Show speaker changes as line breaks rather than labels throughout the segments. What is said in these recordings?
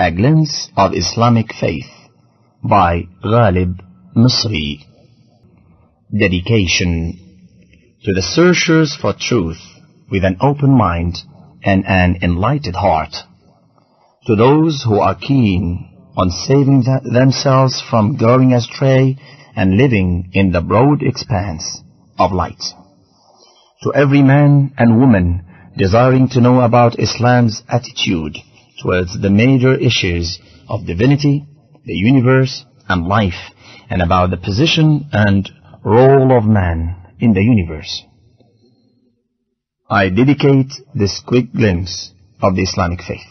A Glimpse of Islamic Faith by Ghalib Misri. Dedication to the searchers for truth with an open mind and an enlightened heart. To those who are keen on saving th- themselves from going astray and living in the broad expanse of light. To every man and woman desiring to know about Islam's attitude towards the major issues of divinity, the universe, and life, and about the position and role of man in the universe. I dedicate this quick glimpse of the Islamic faith.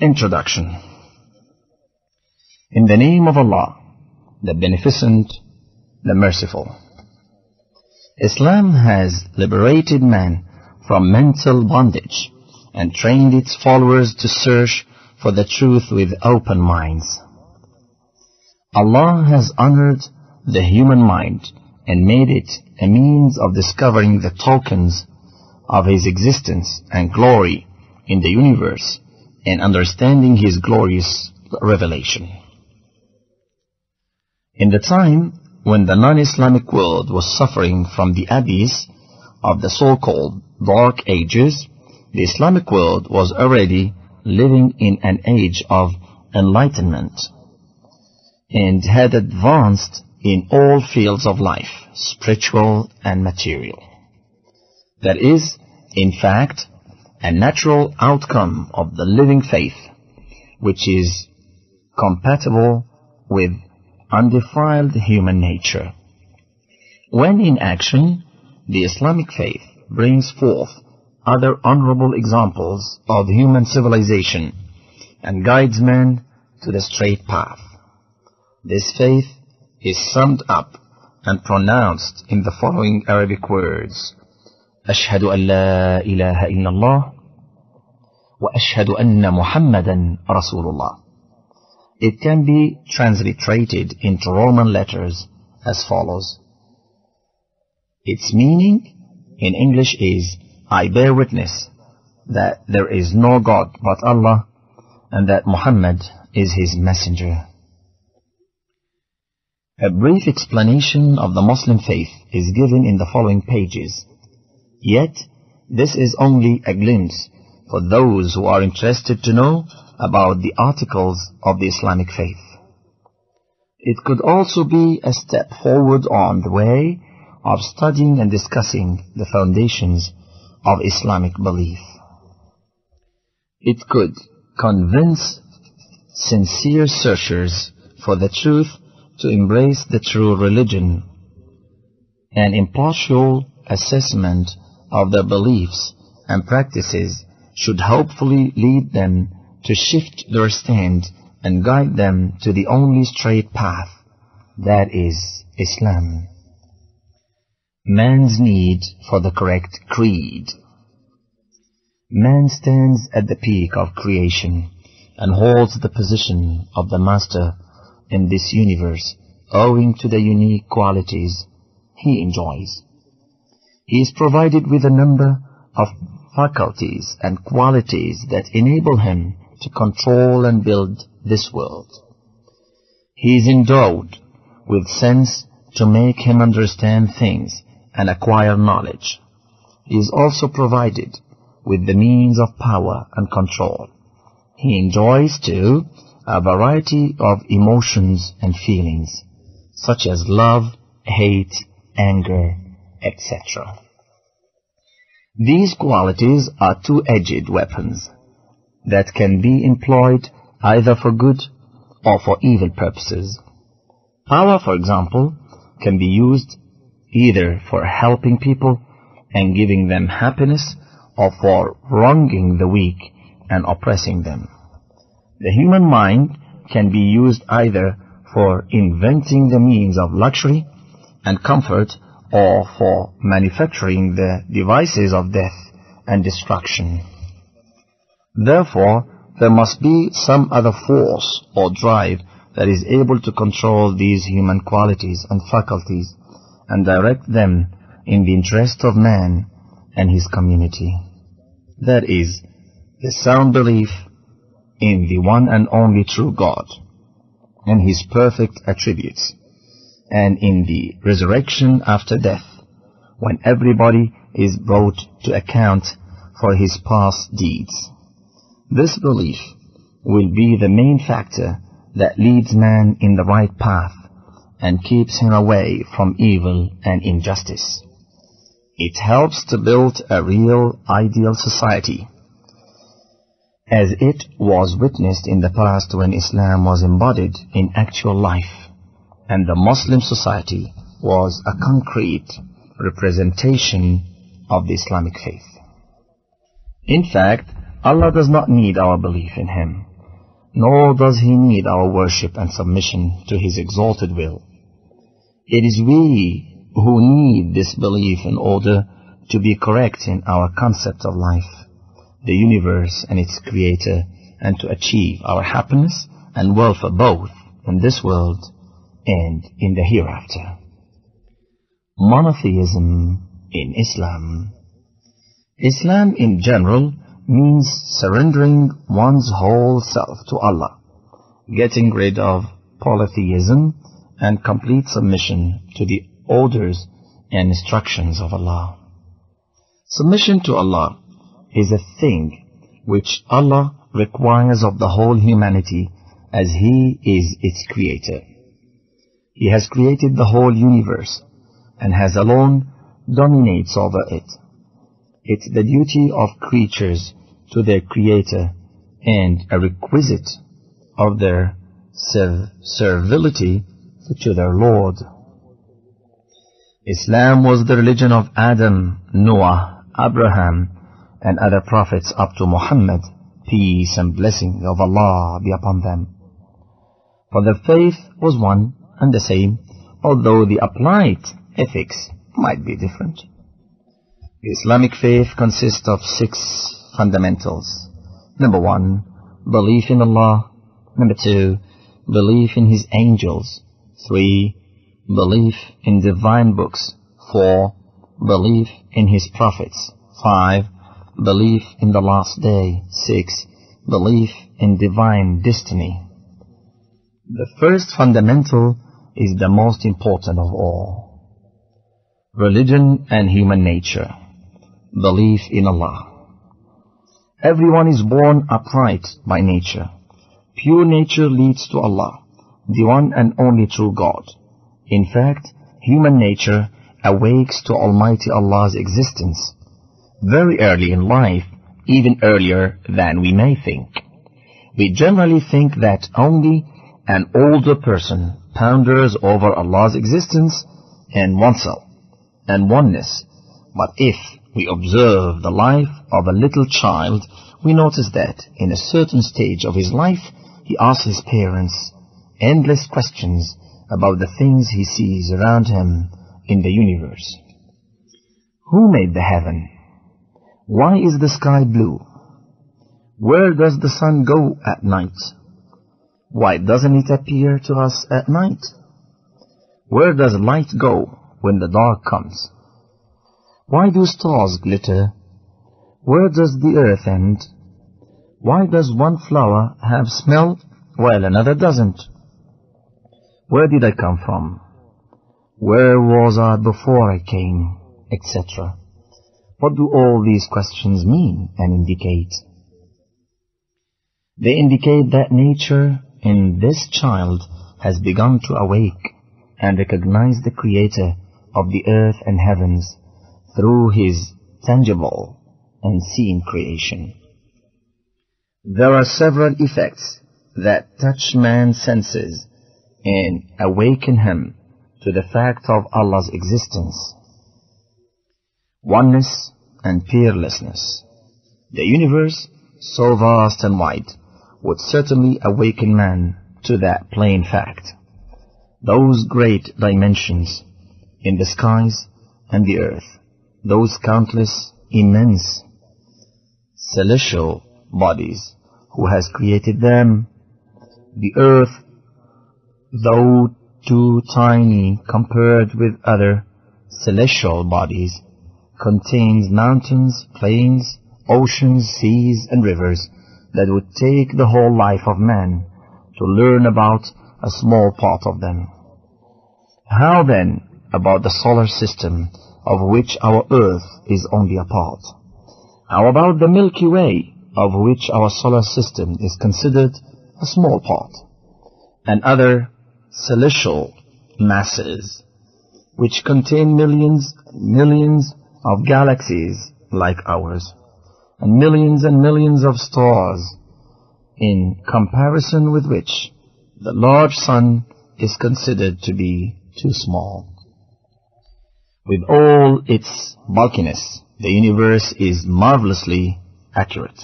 Introduction. In the name of Allah, the Beneficent, the Merciful. Islam has liberated man from mental bondage and trained its followers to search for the truth with open minds. Allah has honored the human mind and made it a means of discovering the tokens of His existence and glory in the universe and understanding His glorious revelation. In the time when the non-Islamic world was suffering from the abyss of the so-called Dark Ages, the Islamic world was already living in an age of enlightenment and had advanced in all fields of life, spiritual and material. That is, in fact, a natural outcome of the living faith, which is compatible with undefiled human nature. When in action, the Islamic faith brings forth other honorable examples of human civilization and guides man to the straight path. This faith is summed up and pronounced in the following Arabic words أشهد أن لا إله إلا الله وأشهد أن محمدا رسول الله It can be transliterated into Roman letters as follows. Its meaning in English is I bear witness that there is no God but Allah and that Muhammad is his messenger. A brief explanation of the Muslim faith is given in the following pages. Yet, this is only a glimpse for those who are interested to know about the articles of the Islamic faith. It could also be a step forward on the way of studying and discussing the foundations of Islamic belief. It could convince sincere searchers for the truth to embrace the true religion. An impartial assessment of their beliefs and practices should hopefully lead them to shift their stand and guide them to the only straight path, that is Islam. Man's need for the correct creed. Man stands at the peak of creation and holds the position of the master in this universe owing to the unique qualities he enjoys. He is provided with a number of faculties and qualities that enable him to control and build this world. He is endowed with sense to make him understand things and acquire knowledge. He is also provided with the means of power and control. He enjoys, too, a variety of emotions and feelings, such as love, hate, anger, etc. These qualities are two-edged weapons that can be employed either for good or for evil purposes. Power, for example, can be used either for helping people and giving them happiness or for wronging the weak and oppressing them. The human mind can be used either for inventing the means of luxury and comfort or for manufacturing the devices of death and destruction. Therefore, there must be some other force or drive that is able to control these human qualities and faculties and direct them in the interest of man and his community. That is, the sound belief in the one and only true God and His perfect attributes, and in the resurrection after death, when everybody is brought to account for his past deeds. This belief will be the main factor that leads man in the right path and keeps him away from evil and injustice. It helps to build a real ideal society, as it was witnessed in the past when Islam was embodied in actual life, and the Muslim society was a concrete representation of the Islamic faith. In fact, Allah does not need our belief in Him, nor does He need our worship and submission to His exalted will. It is we who need this belief in order to be correct in our concept of life, the universe and its creator, and to achieve our happiness and welfare both in this world and in the hereafter. Monotheism in Islam Islam in general means surrendering one's whole self to Allah, getting rid of polytheism and complete submission to the orders and instructions of Allah. Submission to Allah is a thing which Allah requires of the whole humanity as He is its creator. He has created the whole universe and has alone dominates over it. It's the duty of creatures to their Creator and a requisite of their servility to their Lord. Islam was the religion of Adam, Noah, Abraham, and other prophets up to Muhammad, peace and blessing of Allah be upon them. For the faith was one and the same, although the applied ethics might be different. The Islamic faith consists of six fundamentals. Number one, belief in Allah. Number two, belief in His angels. Three, belief in divine books. Four, belief in His prophets. Five, belief in the last day. Six, belief in divine destiny. The first fundamental is the most important of all. Religion and human nature belief in Allah. Everyone is born upright by nature. Pure nature leads to Allah, the one and only true God. In fact, human nature awakes to Almighty Allah's existence very early in life, even earlier than we may think. We generally think that only an older person ponders over Allah's existence and oneself and oneness. But if we observe the life of a little child, we notice that in a certain stage of his life, he asks his parents endless questions about the things he sees around him in the universe. Who made the heaven? Why is the sky blue? Where does the sun go at night? Why doesn't it appear to us at night? Where does light go when the dark comes? Why do stars glitter? Where does the earth end? Why does one flower have smell while another doesn't? Where did I come from? Where was I before I came? Etc. What do all these questions mean and indicate? They indicate that nature in this child has begun to awake and recognize the Creator of the earth and heavens through his tangible and seen creation. There are several effects that touch man's senses and awaken him to the fact of Allah's existence. Oneness and peerlessness. The universe, so vast and wide, would certainly awaken man to that plain fact. Those great dimensions in the skies and the earth those countless, immense, celestial bodies who has created them. The earth, though too tiny compared with other celestial bodies, contains mountains, plains, oceans, seas, and rivers, that would take the whole life of man to learn about a small part of them. How then about the solar system of which our earth is only a part? How about the Milky Way of which our solar system is considered a small part? And other celestial masses which contain millions millions of galaxies like ours and millions and millions of stars in comparison with which the large sun is considered to be too small. With all its bulkiness, the universe is marvelously accurate.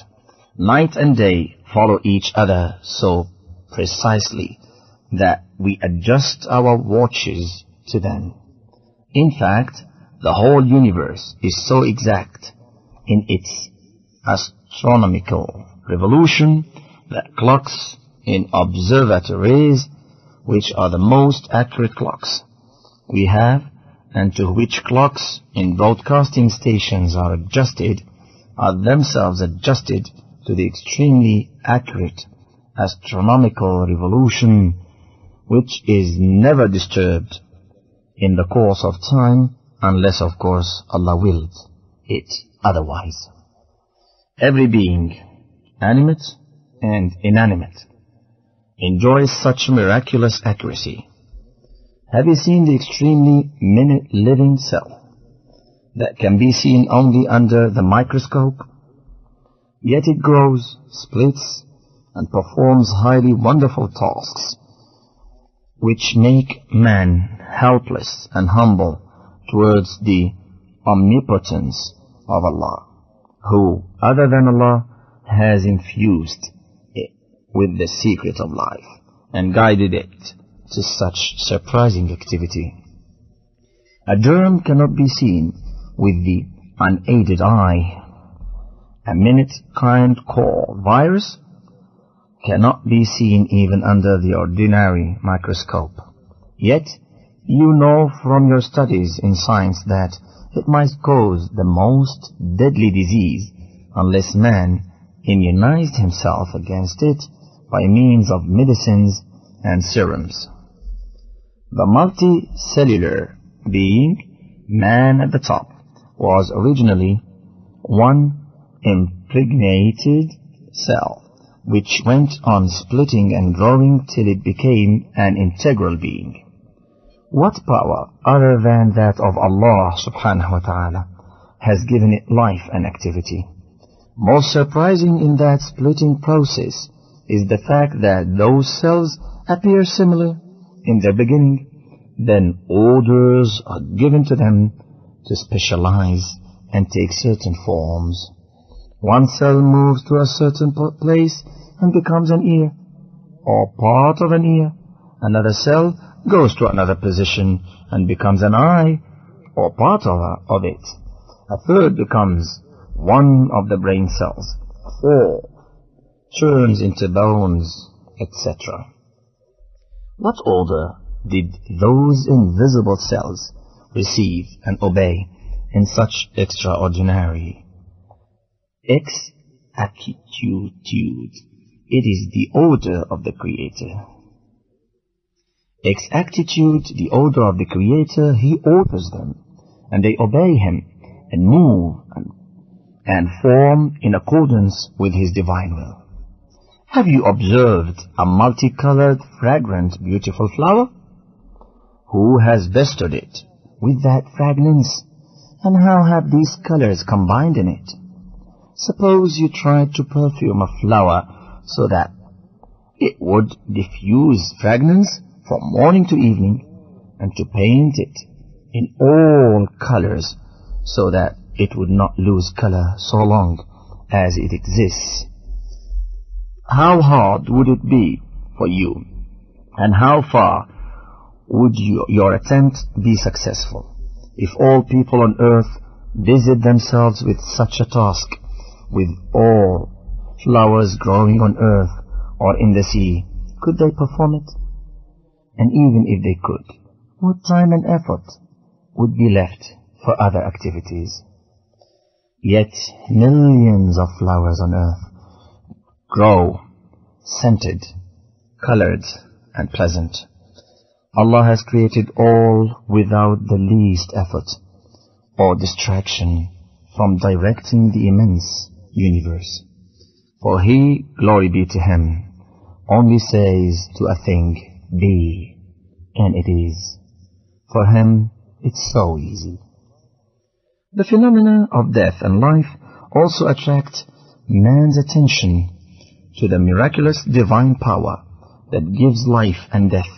Night and day follow each other so precisely that we adjust our watches to them. In fact, the whole universe is so exact in its astronomical revolution that clocks in observatories, which are the most accurate clocks we have, and to which clocks in broadcasting stations are adjusted, are themselves adjusted to the extremely accurate astronomical revolution, which is never disturbed in the course of time, unless of course Allah willed it otherwise. Every being, animate and inanimate, enjoys such miraculous accuracy. Have you seen the extremely minute living cell that can be seen only under the microscope? Yet it grows, splits, and performs highly wonderful tasks which make man helpless and humble towards the omnipotence of Allah, who, other than Allah, has infused it with the secret of life and guided it to such surprising activity. A germ cannot be seen with the unaided eye. A minute kind called virus cannot be seen even under the ordinary microscope. Yet, you know from your studies in science that it might cause the most deadly disease unless man immunized himself against it by means of medicines and serums. The multicellular being, man at the top, was originally one impregnated cell which went on splitting and growing till it became an integral being. What power other than that of Allah subhanahu wa ta'ala has given it life and activity? Most surprising in that splitting process is the fact that those cells appear similar in their beginning, then orders are given to them to specialize and take certain forms. One cell moves to a certain place and becomes an ear, or part of an ear. Another cell goes to another position and becomes an eye, or part of, it. A third becomes one of the brain cells. A fourth turns into bones, etc. What order did those invisible cells receive and obey in such extraordinary exactitude? It is the order of the Creator. Exactitude, the order of the Creator, He orders them, and they obey Him, and move, and, and form in accordance with His divine will. Have you observed a multicolored, fragrant, beautiful flower? Who has vested it with that fragrance? And how have these colors combined in it? Suppose you tried to perfume a flower so that it would diffuse fragrance from morning to evening and to paint it in all colors so that it would not lose color so long as it exists. How hard would it be for you and how far would you, your attempt be successful if all people on earth busied themselves with such a task with all flowers growing on earth or in the sea, could they perform it? And even if they could, what time and effort would be left for other activities? Yet millions of flowers on earth grow, scented, colored, and pleasant. Allah has created all without the least effort or distraction from directing the immense universe. For He, glory be to Him, only says to a thing, be, and it is. For Him, it's so easy. The phenomena of death and life also attract man's attention to the miraculous divine power that gives life and death.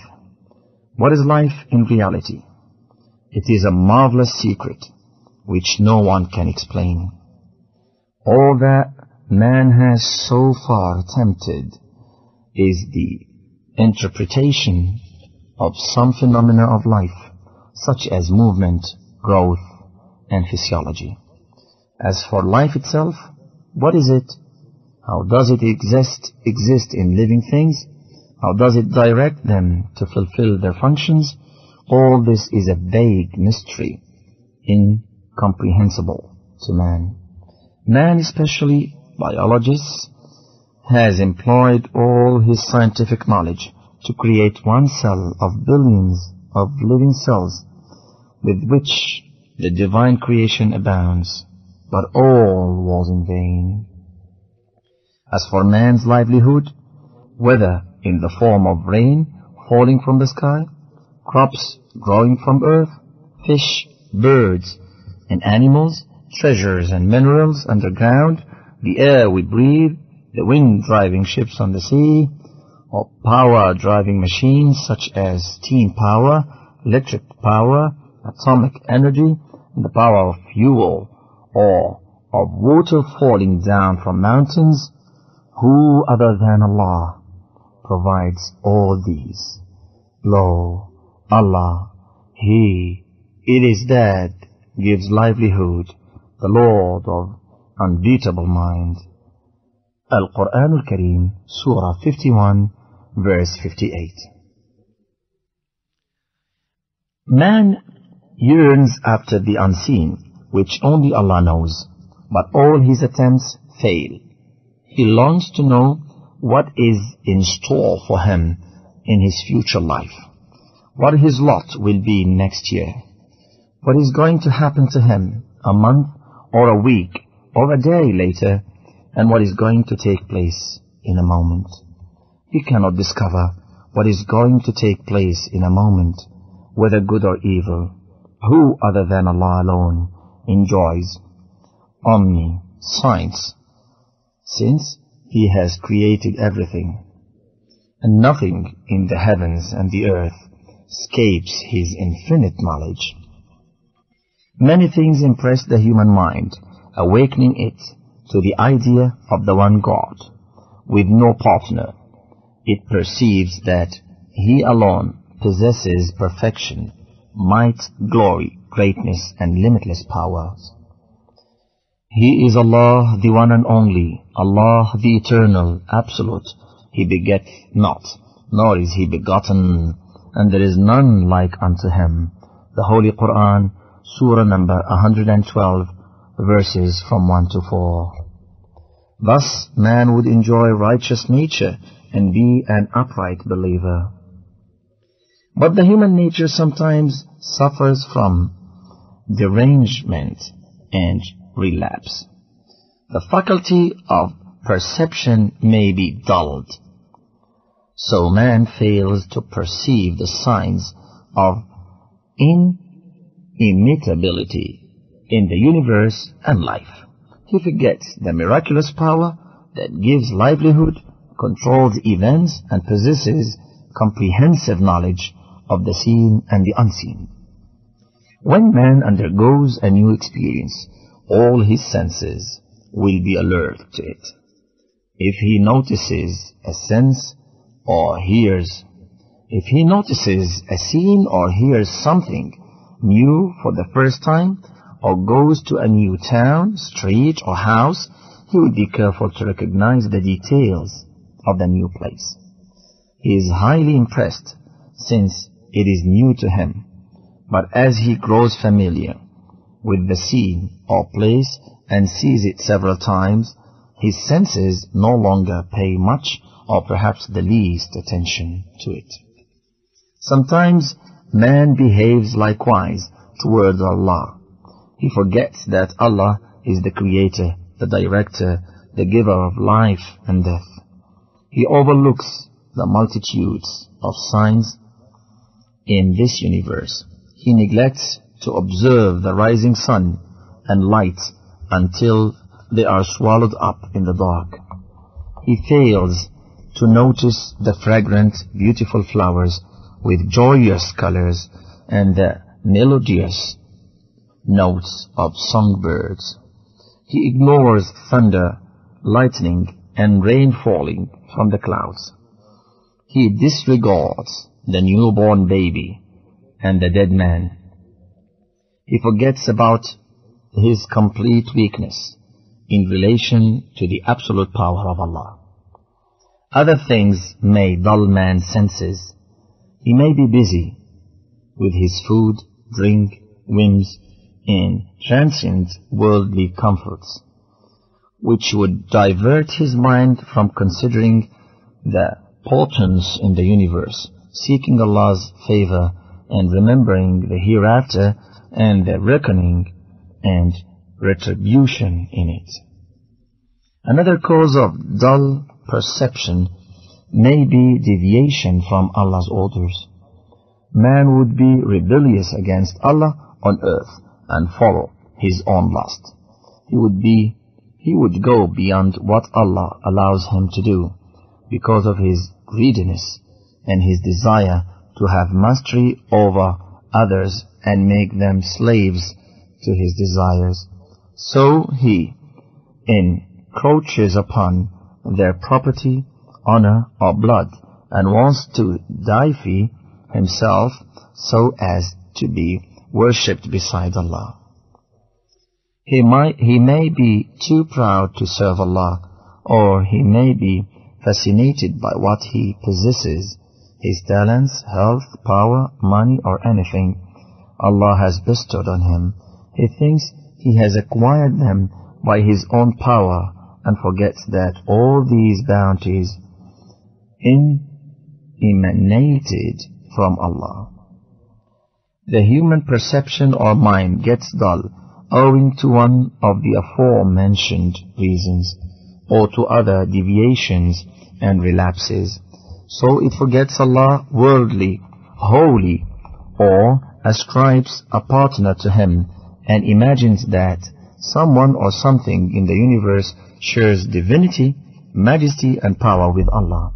What is life in reality? It is a marvelous secret which no one can explain. All that man has so far attempted is the interpretation of some phenomena of life, such as movement, growth, and physiology. As for life itself, what is it? How does it exist, exist in living things? How does it direct them to fulfill their functions? All this is a vague mystery, incomprehensible to man. Man, especially biologists, has employed all his scientific knowledge to create one cell of billions of living cells with which the divine creation abounds, but all was in vain. As for man's livelihood, whether in the form of rain falling from the sky, crops growing from earth, fish, birds, and animals, treasures and minerals underground, the air we breathe, the wind driving ships on the sea, or power driving machines such as steam power, electric power, atomic energy, and the power of fuel, or of water falling down from mountains, who other than Allah provides all these? Lo, Allah, He, it is that gives livelihood, the Lord of unbeatable mind. Al-Quran al-Kareem, Surah 51, verse 58. Man yearns after the unseen, which only Allah knows, but all his attempts fail. He longs to know what is in store for him in his future life, what his lot will be next year, what is going to happen to him a month or a week or a day later, and what is going to take place in a moment. He cannot discover what is going to take place in a moment, whether good or evil. Who other than Allah alone enjoys omniscience, since He has created everything, and nothing in the heavens and the earth escapes His infinite knowledge. Many things impress the human mind, awakening it to the idea of the one God, with no partner. It perceives that He alone possesses perfection, might, glory, greatness, and limitless powers. He is Allah, the one and only, Allah, the eternal, absolute. He begetteth not, nor is He begotten, and there is none like unto Him. The Holy Quran, Surah number 112, verses from 1 to 4. Thus, man would enjoy righteous nature and be an upright believer. But the human nature sometimes suffers from derangement and relapse. The faculty of perception may be dulled. So man fails to perceive the signs of inimitability in the universe and life. He forgets the miraculous power that gives livelihood, controls events, and possesses comprehensive knowledge of the seen and the unseen. When man undergoes a new experience, all his senses will be alert to it. If he notices a sense or hears, if he notices a scene or hears something new for the first time, or goes to a new town, street, or house, he will be careful to recognize the details of the new place. He is highly impressed since it is new to him. But as he grows familiar with the scene or place and sees it several times, his senses no longer pay much or perhaps the least attention to it. Sometimes man behaves likewise towards Allah. He forgets that Allah is the creator, the director, the giver of life and death. He overlooks the multitudes of signs in this universe. He neglects to observe the rising sun and light until they are swallowed up in the dark. He fails to notice the fragrant, beautiful flowers with joyous colors and the melodious notes of songbirds. He ignores thunder, lightning, and rain falling from the clouds. He disregards the newborn baby and the dead man. He forgets about his complete weakness in relation to the absolute power of Allah. Other things may dull man's senses. He may be busy with his food, drink, whims, and transient worldly comforts, which would divert his mind from considering the portents in the universe, seeking Allah's favor and remembering the hereafter and the reckoning and retribution in it. Another cause of dull perception may be deviation from Allah's orders. Man would be rebellious against Allah on earth and follow his own lust. He would be, he would go beyond what Allah allows him to do because of his greediness and his desire to have mastery over others and make them slaves to his desires. So he encroaches upon their property, honor, or blood, and wants to deify himself so as to be worshipped beside Allah. He might, he may be too proud to serve Allah, or he may be fascinated by what he possesses, his talents, health, power, money, or anything Allah has bestowed on him. He thinks he has acquired them by his own power and forgets that all these bounties emanated from Allah. The human perception or mind gets dull owing to one of the aforementioned reasons or to other deviations and relapses. So it forgets Allah worldly, holy, or ascribes a partner to Him and imagines that someone or something in the universe shares divinity, majesty and power with Allah.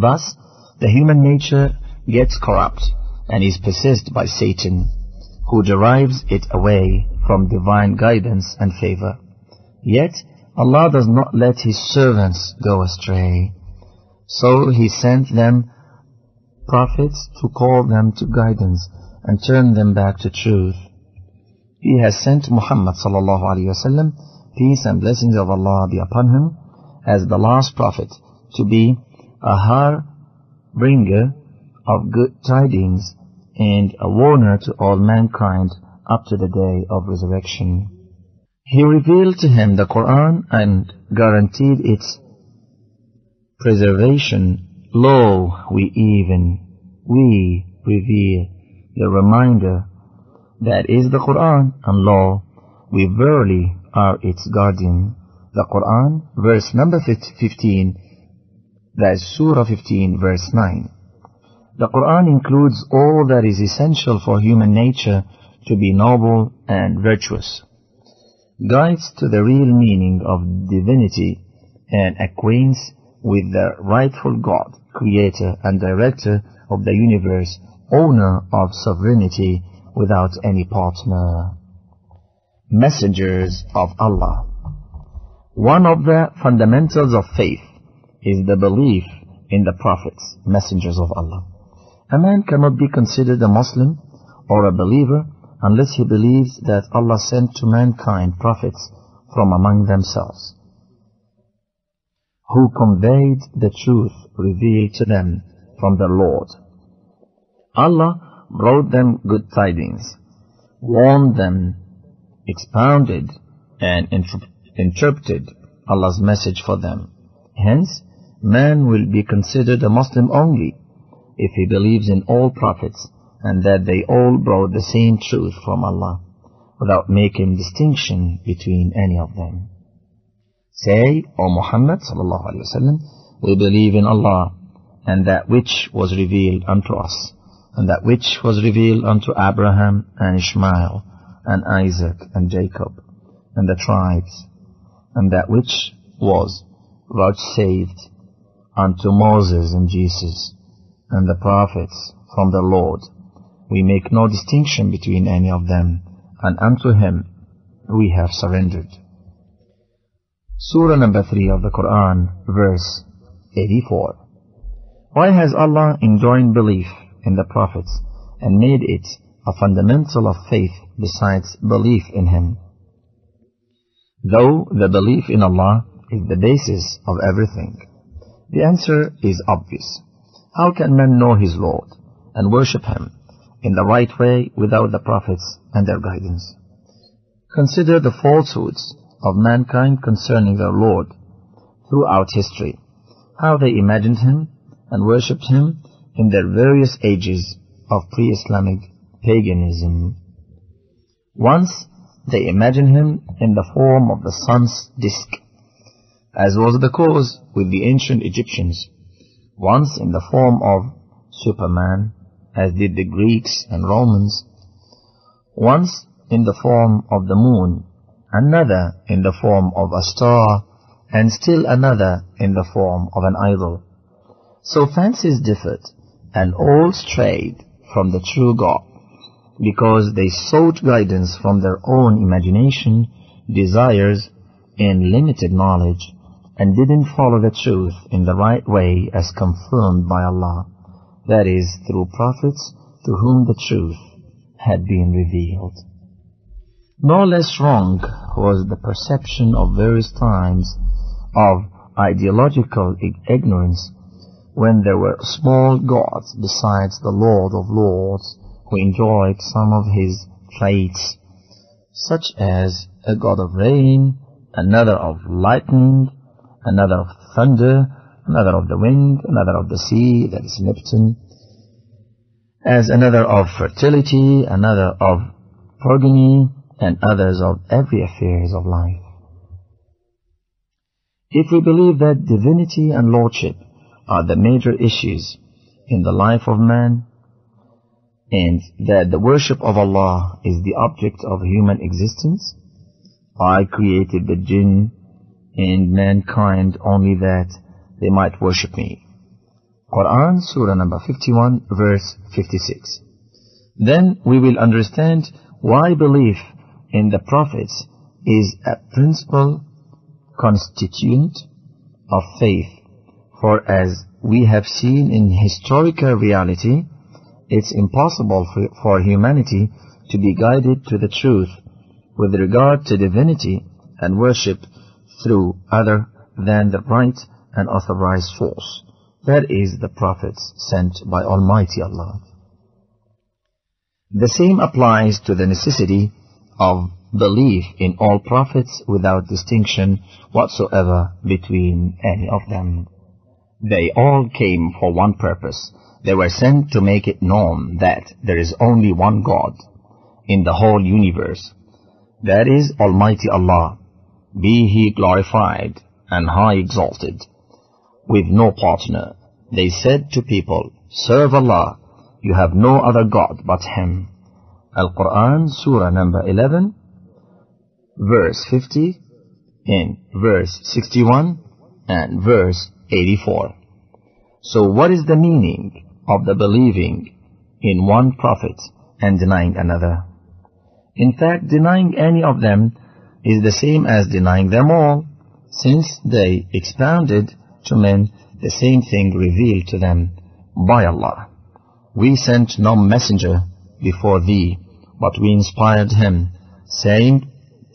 Thus, the human nature gets corrupt and is possessed by Satan, who derives it away from divine guidance and favor. Yet, Allah does not let His servants go astray. So He sent them prophets to call them to guidance and turn them back to truth. He has sent Muhammad sallallahu alaihi wasallam, peace and blessings of Allah be upon him, as the last prophet, to be a harbinger of good tidings and a warner to all mankind up to the day of resurrection. He revealed to him the Quran and guaranteed its preservation. Lo, we even, we reveal the reminder that is the Quran and law. We verily are its guardian. The Quran, verse number 15, that is Surah 15, verse 9. The Quran includes all that is essential for human nature to be noble and virtuous, guides to the real meaning of divinity, and acquaints with the rightful God, creator and director of the universe, owner of sovereignty without any partner. Messengers of Allah. One of the fundamentals of faith is the belief in the prophets, messengers of Allah. A man cannot be considered a Muslim or a believer unless he believes that Allah sent to mankind prophets from among themselves, who conveyed the truth revealed to them from their Lord. Allah brought them good tidings, warned them, expounded and interpreted Allah's message for them. Hence, man will be considered a Muslim only if he believes in all prophets and that they all brought the same truth from Allah without making distinction between any of them. Say, O Muhammad sallallahu alaihi wasallam, we believe in Allah and that which was revealed unto us, and that which was revealed unto Abraham and Ishmael and Isaac and Jacob and the tribes, and that which was vouchsafed unto Moses and Jesus and the prophets from the Lord. We make no distinction between any of them, and unto Him we have surrendered. Surah number 3 of the Quran, verse 84. Why has Allah enjoined belief in the prophets and made it a fundamental of faith besides belief in Him? Though the belief in Allah is the basis of everything, the answer is obvious. How can man know his Lord and worship Him in the right way without the prophets and their guidance? Consider the falsehoods of mankind concerning their Lord throughout history, how they imagined Him and worshipped Him in their various ages of pre-Islamic paganism. Once they imagined Him in the form of the sun's disk, as was the cause with the ancient Egyptians, once in the form of Superman, as did the Greeks and Romans, once in the form of the moon, another in the form of a star, and still another in the form of an idol. So fancies differed, and all strayed from the true God, because they sought guidance from their own imagination, desires, and limited knowledge, and didn't follow the truth in the right way as confirmed by Allah, that is, through prophets to whom the truth had been revealed. No less wrong was the perception of various times of ideological ignorance when there were small gods besides the Lord of Lords who enjoyed some of his traits, such as a god of rain, another of lightning, another of thunder, another of the wind, another of the sea, that is Neptune, as another of fertility, another of progeny, and others of every affairs of life. If we believe that divinity and lordship are the major issues in the life of man, and that the worship of Allah is the object of human existence, I created the jinn and mankind only that they might worship me. Quran Surah number 51 verse 56. Then we will understand why belief in the prophets is a principal constituent of faith. For as we have seen in historical reality, it's impossible for, for humanity to be guided to the truth with regard to divinity and worship through other than the right and authorized source. That is the prophets sent by Almighty Allah. The same applies to the necessity of belief in all prophets without distinction whatsoever between any of them. They all came for one purpose. They were sent to make it known that there is only one God in the whole universe. That is Almighty Allah, be he glorified and high exalted, with no partner. They said to people, Serve Allah, you have no other God but Him. Al-Quran, Surah number 11, verse 50, in verse 61, and verse 84. So what is the meaning of the believing in one prophet and denying another? In fact, denying any of them is the same as denying them all, since they expounded to men the same thing revealed to them by Allah. We sent no messenger before thee, but we inspired him, saying,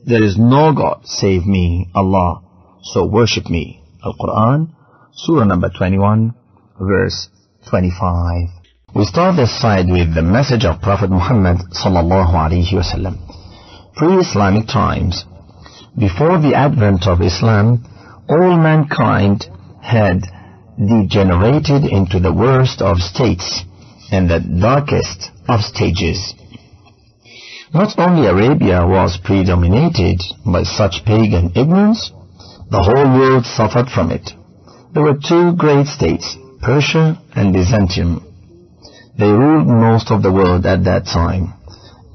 There is no God save me, Allah, so worship me. Al-Quran, Surah number 21, verse 25. We start this side with the message of Prophet Muhammad sallallahu alaihi wasallam. Pre-Islamic times, before the advent of Islam, all mankind had degenerated into the worst of states and the darkest of stages. Not only Arabia was predominated by such pagan ignorance, the whole world suffered from it. There were two great states, Persia and Byzantium. They ruled most of the world at that time.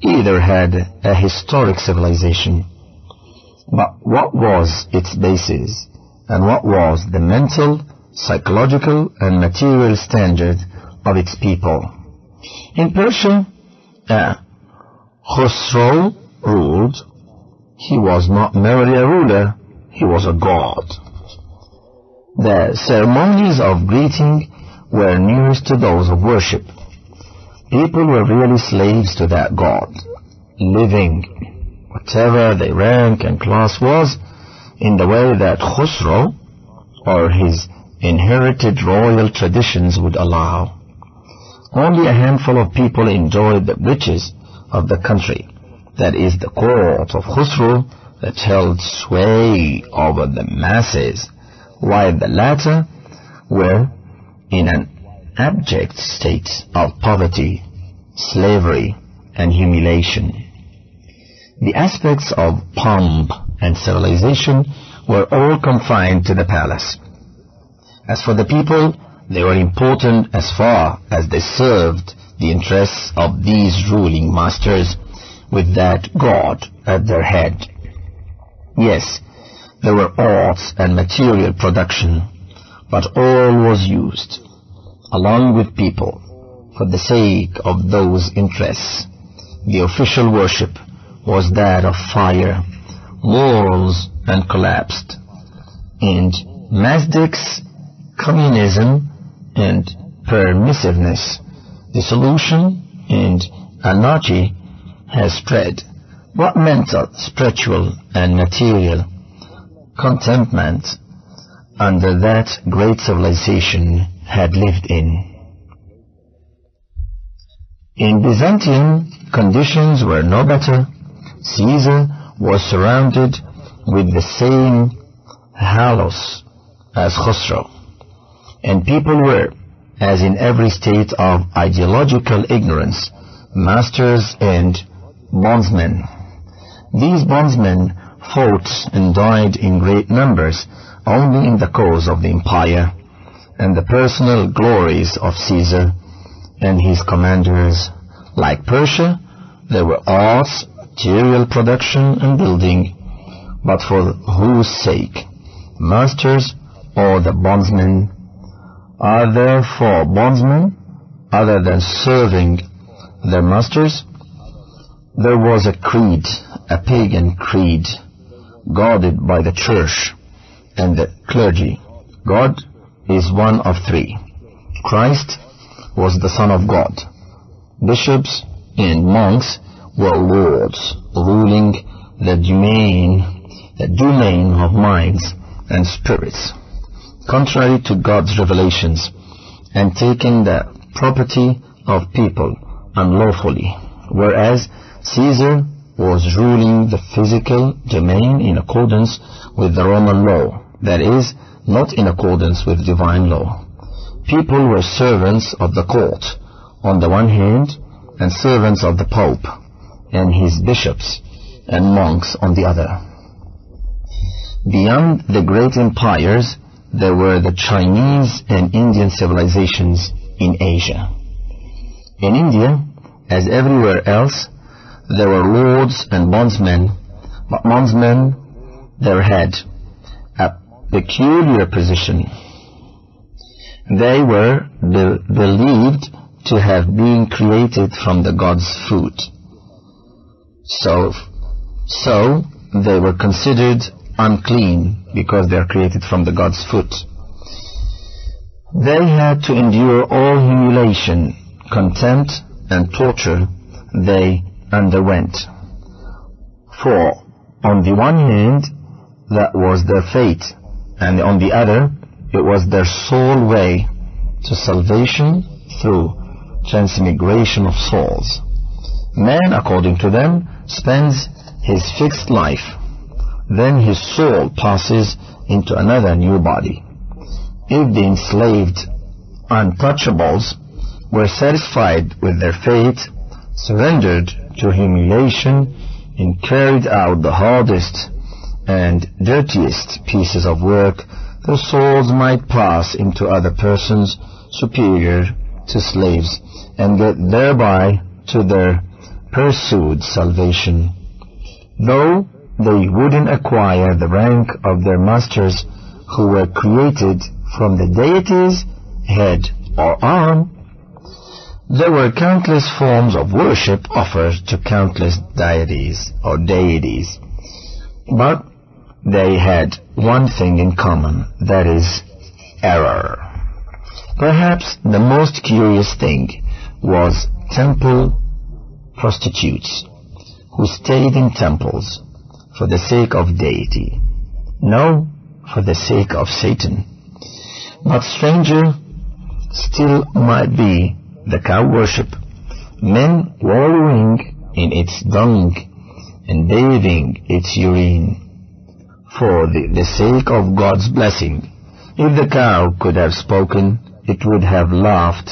Either had a historic civilization. But what was its basis, and what was the mental, psychological, and material standard of its people? In Persia, uh, Khosrow ruled. He was not merely a ruler, he was a god. The ceremonies of greeting were nearest to those of worship. People were really slaves to that god, living, whatever their rank and class was, in the way that Khosrow, or his inherited royal traditions would allow. Only a handful of people enjoyed the riches of the country, that is the court of Khusro that held sway over the masses, while the latter were in an abject state of poverty, slavery, and humiliation. The aspects of pomp and civilization were all confined to the palace. As for the people, they were important as far as they served the interests of these ruling masters with that God at their head. Yes, there were arts and material production, but all was used, along with people, for the sake of those interests. The official worship was that of fire, morals and collapsed, and Mazdak's communism and permissiveness dissolution and anarchy has spread. What mental, spiritual, and material contentment under that great civilization had lived in. In Byzantium, conditions were no better. Caesar was surrounded with the same halos as Khosrow, and people were as in every state of ideological ignorance, masters and bondsmen. These bondsmen fought and died in great numbers only in the cause of the empire and the personal glories of Caesar and his commanders. Like Persia, there were arts, material production and building, but for whose sake? Masters or the bondsmen are therefore bondsmen other than serving their masters? There was a creed, a pagan creed, guarded by the church and the clergy. God is one of three. Christ was the Son of God. Bishops and monks were lords, ruling the domain, the domain of minds and spirits contrary to God's revelations, and taking the property of people unlawfully, whereas Caesar was ruling the physical domain in accordance with the Roman law, that is, not in accordance with divine law. People were servants of the court on the one hand, and servants of the Pope and his bishops and monks on the other. Beyond the great empires, there were the Chinese and Indian civilizations in Asia. In India, as everywhere else, there were lords and bondsmen, but bondsmen there had a peculiar position. They were be believed to have been created from the god's food. So, so they were considered unclean because they are created from the God's foot. They had to endure all humiliation, contempt, and torture they underwent. For, on the one hand, that was their fate, and on the other, it was their sole way to salvation through transmigration of souls. Man, according to them, spends his fixed life then his soul passes into another new body. If the enslaved untouchables were satisfied with their fate, surrendered to humiliation, and carried out the hardest and dirtiest pieces of work, their souls might pass into other persons superior to slaves and get thereby to their pursued salvation. Though they wouldn't acquire the rank of their masters who were created from the deity's head or arm, there were countless forms of worship offered to countless deities or deities. But they had one thing in common, that is, error. Perhaps the most curious thing was temple prostitutes who stayed in temples for the sake of deity. No, for the sake of Satan. But stranger still might be the cow worship, men wallowing in its dung and bathing its urine for the, the sake of God's blessing. If the cow could have spoken, it would have laughed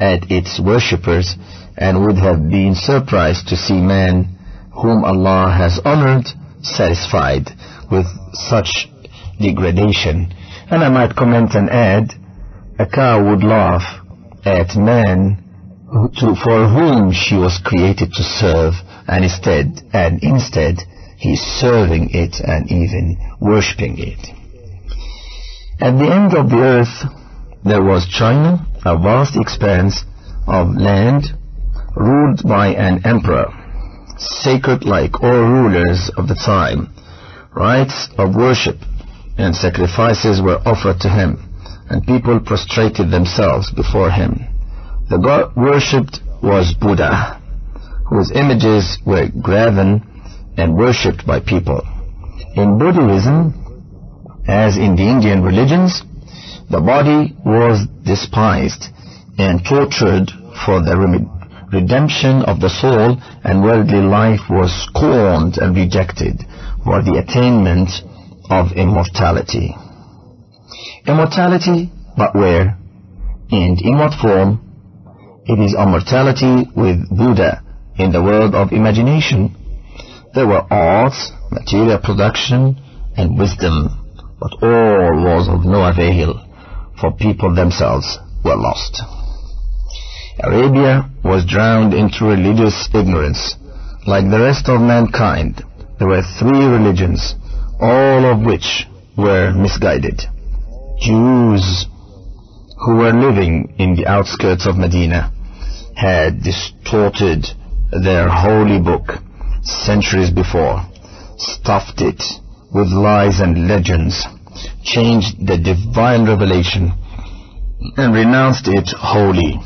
at its worshippers and would have been surprised to see man whom Allah has honored satisfied with such degradation. And I might comment and add, a cow would laugh at man to, for whom she was created to serve, and instead, and instead, he's serving it and even worshipping it. At the end of the earth, there was China, a vast expanse of land ruled by an emperor, sacred like all rulers of the time. Rites of worship and sacrifices were offered to him, and people prostrated themselves before him. The god worshipped was Buddha, whose images were graven and worshipped by people. In Buddhism, as in the Indian religions, the body was despised and tortured for the redemption of the soul and worldly life was scorned and rejected for the attainment of immortality. Immortality, but where? And in what form? It is immortality with Buddha in the world of imagination. There were arts, material production, and wisdom, but all was of no avail, for people themselves were lost. Arabia was drowned into religious ignorance. Like the rest of mankind, there were three religions, all of which were misguided. Jews who were living in the outskirts of Medina had distorted their holy book centuries before, stuffed it with lies and legends, changed the divine revelation, and renounced it wholly,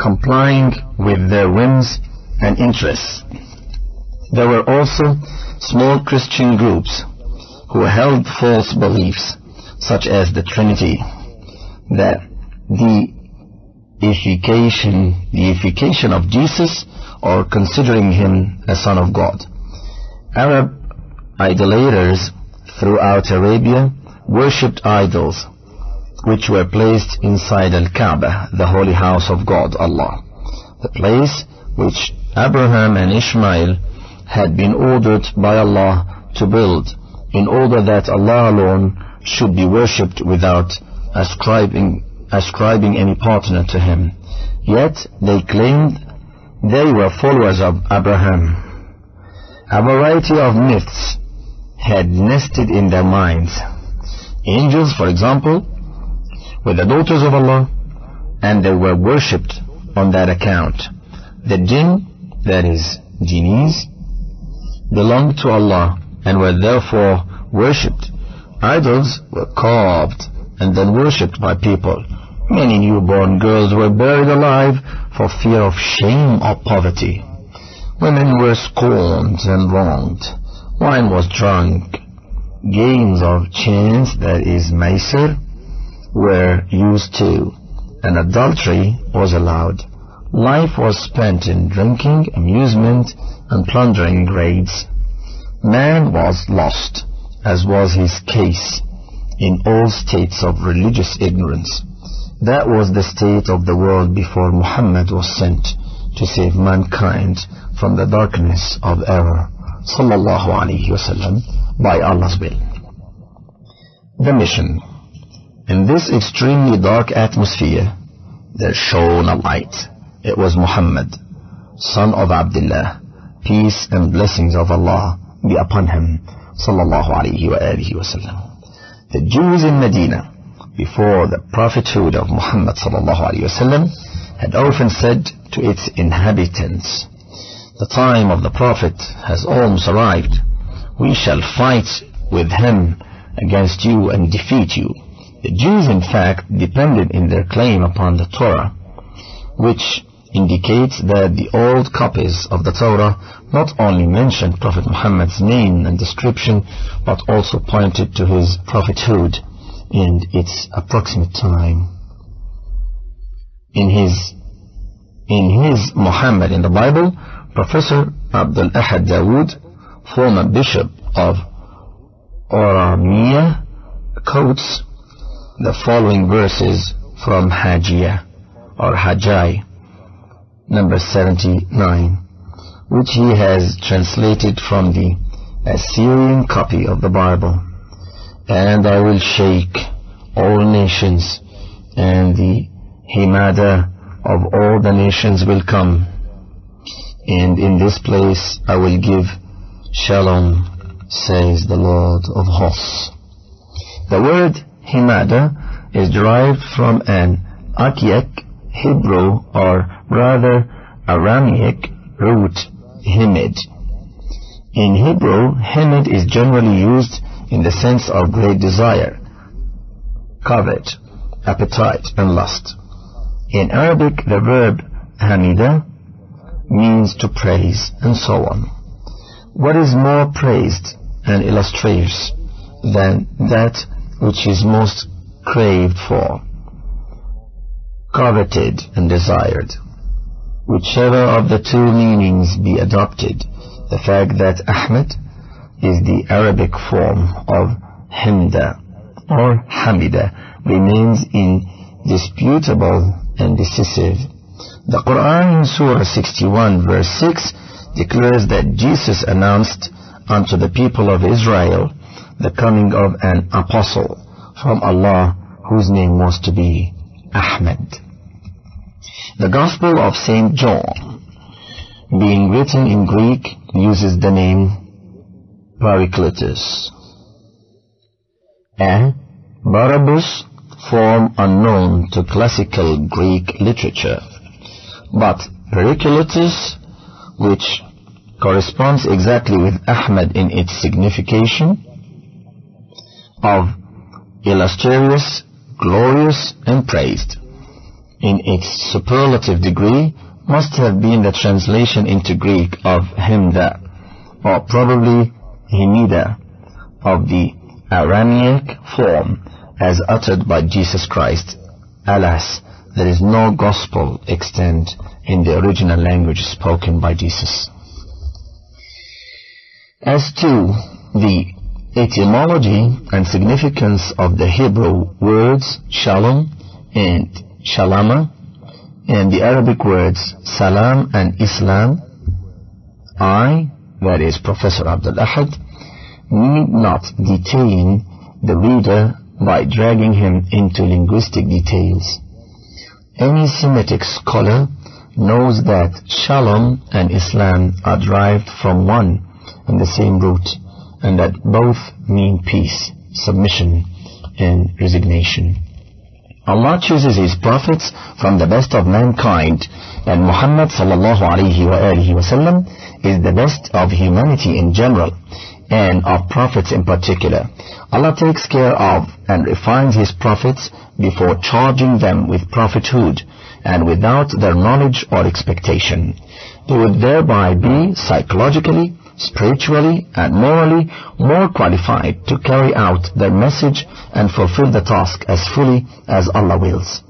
complying with their whims and interests. There were also small Christian groups who held false beliefs, such as the Trinity, that the ification, the ification of Jesus, or considering him a son of God. Arab idolaters throughout Arabia worshipped idols, which were placed inside Al-Kaaba, the holy house of God, Allah, the place which Abraham and Ishmael had been ordered by Allah to build in order that Allah alone should be worshipped without ascribing, ascribing any partner to him. Yet they claimed they were followers of Abraham. A variety of myths had nested in their minds. Angels, for example, were the daughters of Allah, and they were worshipped on that account. The jinn, that is, genies, belonged to Allah and were therefore worshipped. Idols were carved and then worshipped by people. Many newborn girls were buried alive for fear of shame or poverty. Women were scorned and wronged. Wine was drunk. Games of chance, that is macer, were used too, and adultery was allowed. Life was spent in drinking, amusement, and plundering raids. Man was lost as was his case in all states of religious ignorance. That was the state of the world before Muhammad was sent to save mankind from the darkness of error sallallahu alayhi wasallam by Allah's will. The mission. In this extremely dark atmosphere, there shone a light. It was Muhammad, son of Abdullah. Peace and blessings of Allah be upon him, sallallahu alayhi wa alihi wasallam. The Jews in Medina, before the prophethood of Muhammad sallallahu alayhi wasallam, had often said to its inhabitants, the time of the Prophet has almost arrived. We shall fight with him against you and defeat you. The Jews, in fact, depended in their claim upon the Torah, which indicates that the old copies of the Torah not only mentioned Prophet Muhammad's name and description, but also pointed to his prophethood and its approximate time. In his in his Muhammad in the Bible, Professor Abdul Ahad Dawood, former bishop of Uramiah, quotes the following verses from Hajjah or Hajjai, number 79, which he has translated from the Assyrian copy of the Bible. And I will shake all nations, and the Himada of all the nations will come and in this place I will give shalom, says the Lord of hosts. The word Himada is derived from an Archaic Hebrew or rather Aramaic root Himid. In Hebrew, Himid is generally used in the sense of great desire, covet, appetite, and lust. In Arabic, the verb Hamida means to praise, and so on. What is more praised and illustrious than that which is most craved for, coveted and desired? Whichever of the two meanings be adopted, the fact that Ahmed is the Arabic form of Himda or Hamida remains indisputable and decisive the Quran in Surah 61 verse 6 declares that Jesus announced unto the people of Israel the coming of an apostle from Allah whose name was to be Ahmed. The Gospel of St. John, being written in Greek, uses the name Paracletus. A Barabbas form unknown to classical Greek literature but Pericletus, which corresponds exactly with Ahmed in its signification of illustrious, glorious, and praised, in its superlative degree, must have been the translation into Greek of Himda, or probably Himida, of the Aramaic form as uttered by Jesus Christ. Alas, there is no gospel extant in the original language spoken by Jesus. As to the etymology and significance of the Hebrew words shalom and shalama and the Arabic words salam and Islam, I, that is Professor Abdul Ahad, need not detain the reader by dragging him into linguistic details. Any Semitic scholar knows that Shalom and Islam are derived from one and the same root, and that both mean peace, submission, and resignation. Allah chooses His prophets from the best of mankind, and Muhammad sallallahu alaihi wasallam is the best of humanity in general, and of prophets in particular. Allah takes care of and refines His prophets before charging them with prophethood and without their knowledge or expectation. They would thereby be psychologically, spiritually, and morally more qualified to carry out their message and fulfill the task as fully as Allah wills.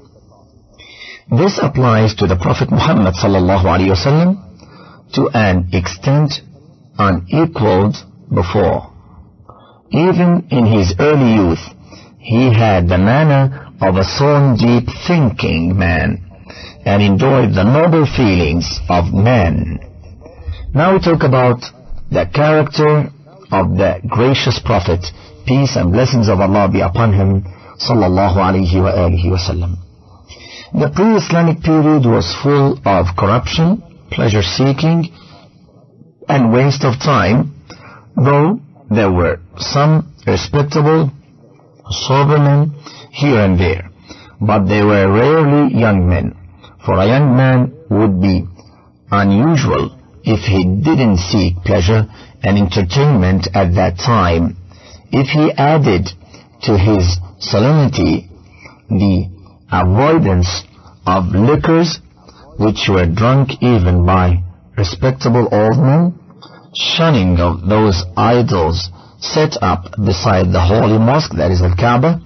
This applies to the Prophet Muhammad sallallahu alaihi wasallam to an extent unequaled before. Even in his early youth, he had the manner of a sound deep thinking man and enjoyed the noble feelings of men. Now we talk about the character of the gracious Prophet, peace and blessings of Allah be upon him, sallallahu alayhi wa alihi wasallam. The pre-Islamic period was full of corruption, pleasure seeking, and waste of time, though there were some respectable, sober men here and there, but they were rarely young men, for a young man would be unusual if he didn't seek pleasure and entertainment at that time. If he added to his solemnity the avoidance of liquors which were drunk even by respectable old men, shunning of those idols set up beside the holy mosque, that is Al-Kaaba,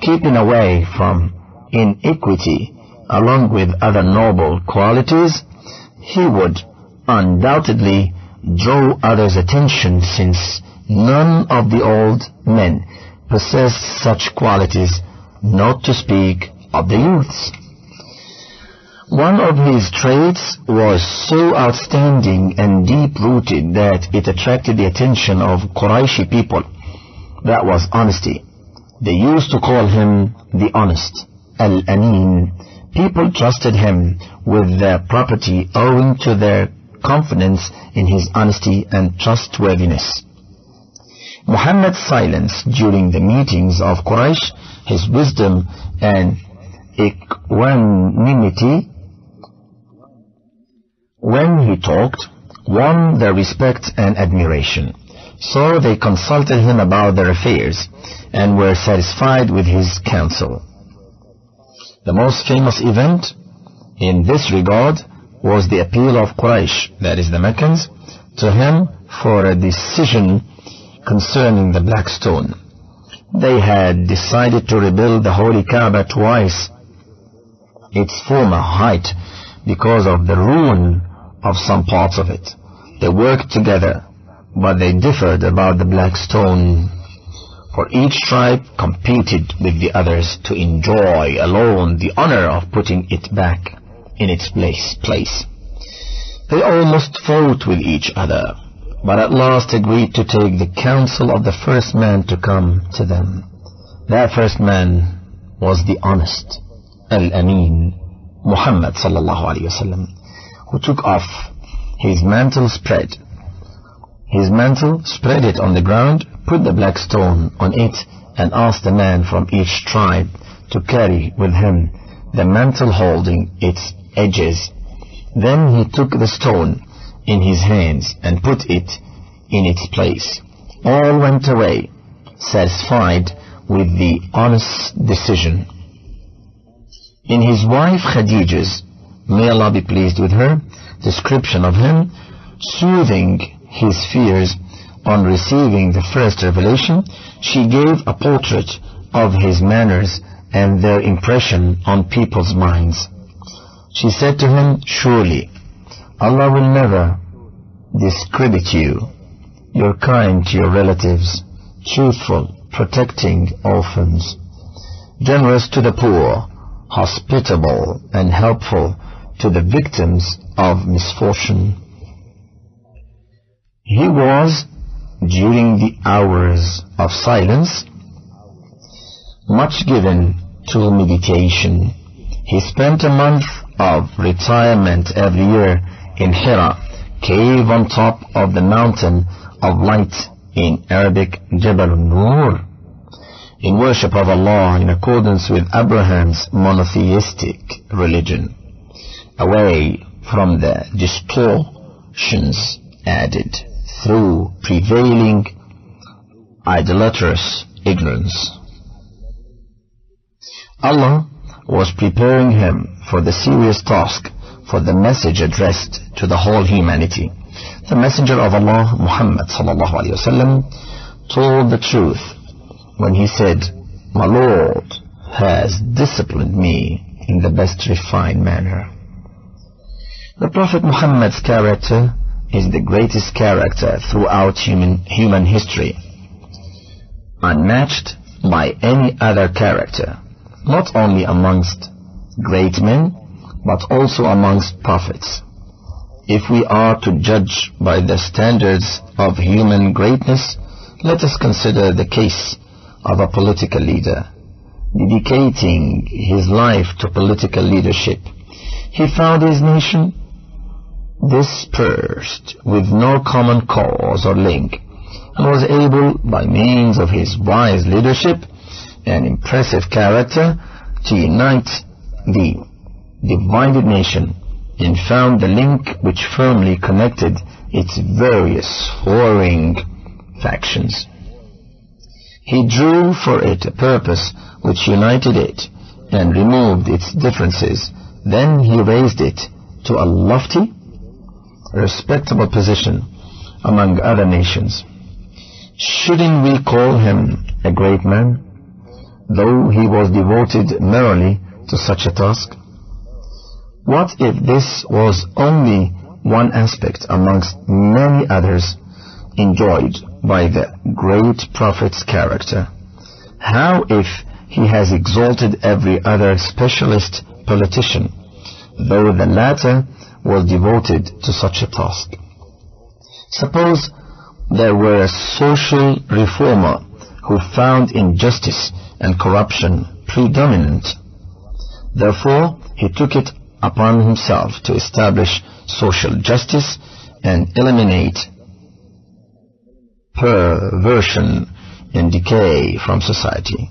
keeping away from iniquity along with other noble qualities, he would undoubtedly draw others' attention since none of the old men possessed such qualities, not to speak of the youths. One of his traits was so outstanding and deep-rooted that it attracted the attention of Qurayshi people. That was honesty. They used to call him the honest, Al-Amin. People trusted him with their property owing to their confidence in his honesty and trustworthiness. Muhammad's silence during the meetings of Quraysh, his wisdom and equanimity when he talked, won their respect and admiration. So they consulted him about their affairs and were satisfied with his counsel. The most famous event in this regard was the appeal of Quraysh, that is the Meccans, to him for a decision concerning the black stone. They had decided to rebuild the Holy Kaaba twice its former height because of the ruin of some parts of it. They worked together, but they differed about the black stone. For each tribe competed with the others to enjoy alone the honor of putting it back in its place. place. They almost fought with each other, but at last agreed to take the counsel of the first man to come to them. That first man was the honest, Al-Amin, Muhammad sallallahu alayhi wasallam who took off his mantle spread. His mantle, spread it on the ground, put the black stone on it, and asked the man from each tribe to carry with him the mantle holding its edges. Then he took the stone in his hands and put it in its place. All went away, satisfied with the honest decision. In his wife Khadija's may Allah be pleased with her, description of him, soothing his fears on receiving the first revelation, she gave a portrait of his manners and their impression on people's minds. She said to him, Surely, Allah will never discredit you. You're kind to your relatives, truthful, protecting orphans, generous to the poor, hospitable and helpful to the victims of misfortune. He was, during the hours of silence, much given to meditation. He spent a month of retirement every year in Hira, cave on top of the mountain of light in Arabic Jabal Nur, in worship of Allah in accordance with Abraham's monotheistic religion away from the distortions added through prevailing idolatrous ignorance. Allah was preparing him for the serious task for the message addressed to the whole humanity. The messenger of Allah, Muhammad sallallahu alaihi wasallam, told the truth when he said, My Lord has disciplined me in the best refined manner. The Prophet Muhammad's character is the greatest character throughout human, human history. unmatched by any other character, not only amongst great men, but also amongst prophets. If we are to judge by the standards of human greatness, let us consider the case of a political leader dedicating his life to political leadership. He found his nation dispersed with no common cause or link and was able, by means of his wise leadership and impressive character, to unite the divided nation and found the link which firmly connected its various warring factions. He drew for it a purpose which united it and removed its differences. Then he raised it to a lofty, respectable position among other nations. Shouldn't we call him a great man, though he was devoted merely to such a task? What if this was only one aspect amongst many others enjoyed by the great prophet's character? How if he has exalted every other specialist politician, though the latter was devoted to such a task? Suppose there were a social reformer who found injustice and corruption predominant. Therefore, he took it upon himself to establish social justice and eliminate perversion and decay from society.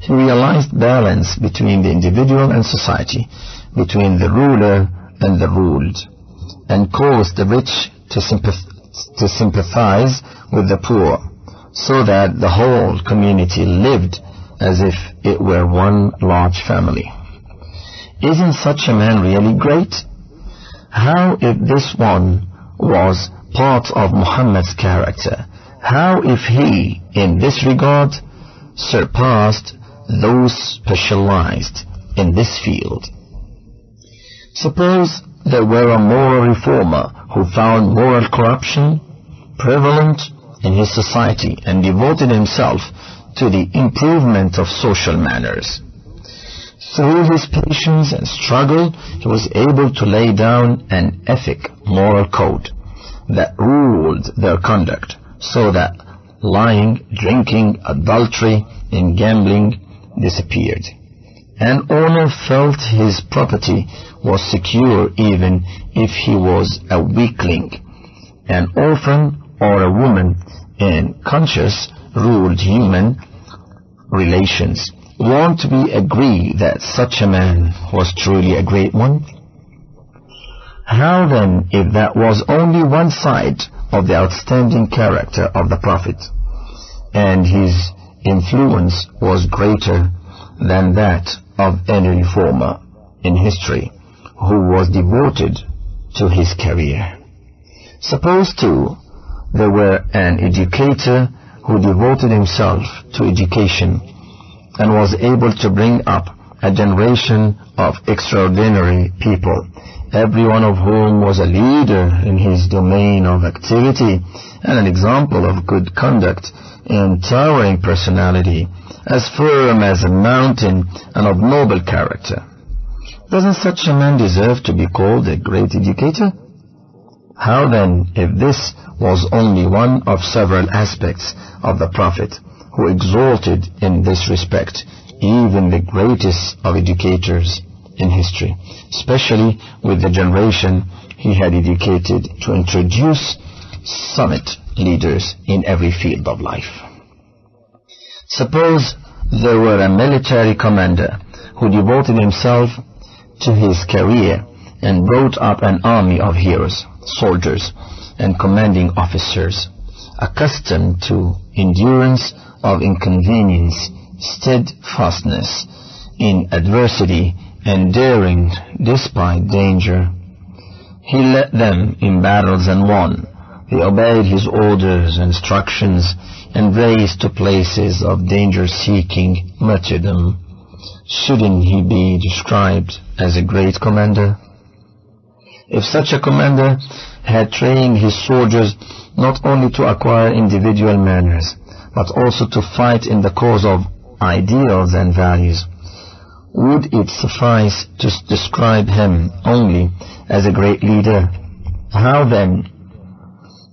He realized balance between the individual and society, between the ruler and the ruled, and caused the rich to, sympath- to sympathize with the poor, so that the whole community lived as if it were one large family. Isn't such a man really great? How if this one was part of Muhammad's character? How if he, in this regard, surpassed those specialized in this field? Suppose there were a moral reformer who found moral corruption prevalent in his society and devoted himself to the improvement of social manners. Through his patience and struggle, he was able to lay down an ethic moral code that ruled their conduct so that lying, drinking, adultery, and gambling disappeared. An owner felt his property was secure even if he was a weakling. An orphan or a woman in conscience ruled human relations. Won't we agree that such a man was truly a great one? How then, if that was only one side of the outstanding character of the Prophet, and his influence was greater than that of any reformer in history who was devoted to his career? Suppose, too, there were an educator who devoted himself to education and was able to bring up a generation of extraordinary people, every one of whom was a leader in his domain of activity and an example of good conduct and towering personality, as firm as a mountain and of noble character. Doesn't such a man deserve to be called a great educator? How then, if this was only one of several aspects of the Prophet, who exalted in this respect even the greatest of educators in history, especially with the generation he had educated to introduce summit leaders in every field of life. Suppose there were a military commander who devoted himself to his career and brought up an army of heroes, soldiers, and commanding officers, accustomed to endurance of inconvenience, steadfastness in adversity, and daring despite danger. He led them in battles and won. He obeyed his orders and instructions and raised to places of danger-seeking martyrdom. Shouldn't he be described as a great commander? If such a commander had trained his soldiers not only to acquire individual manners, but also to fight in the cause of ideals and values. Would it suffice to describe him only as a great leader? How then,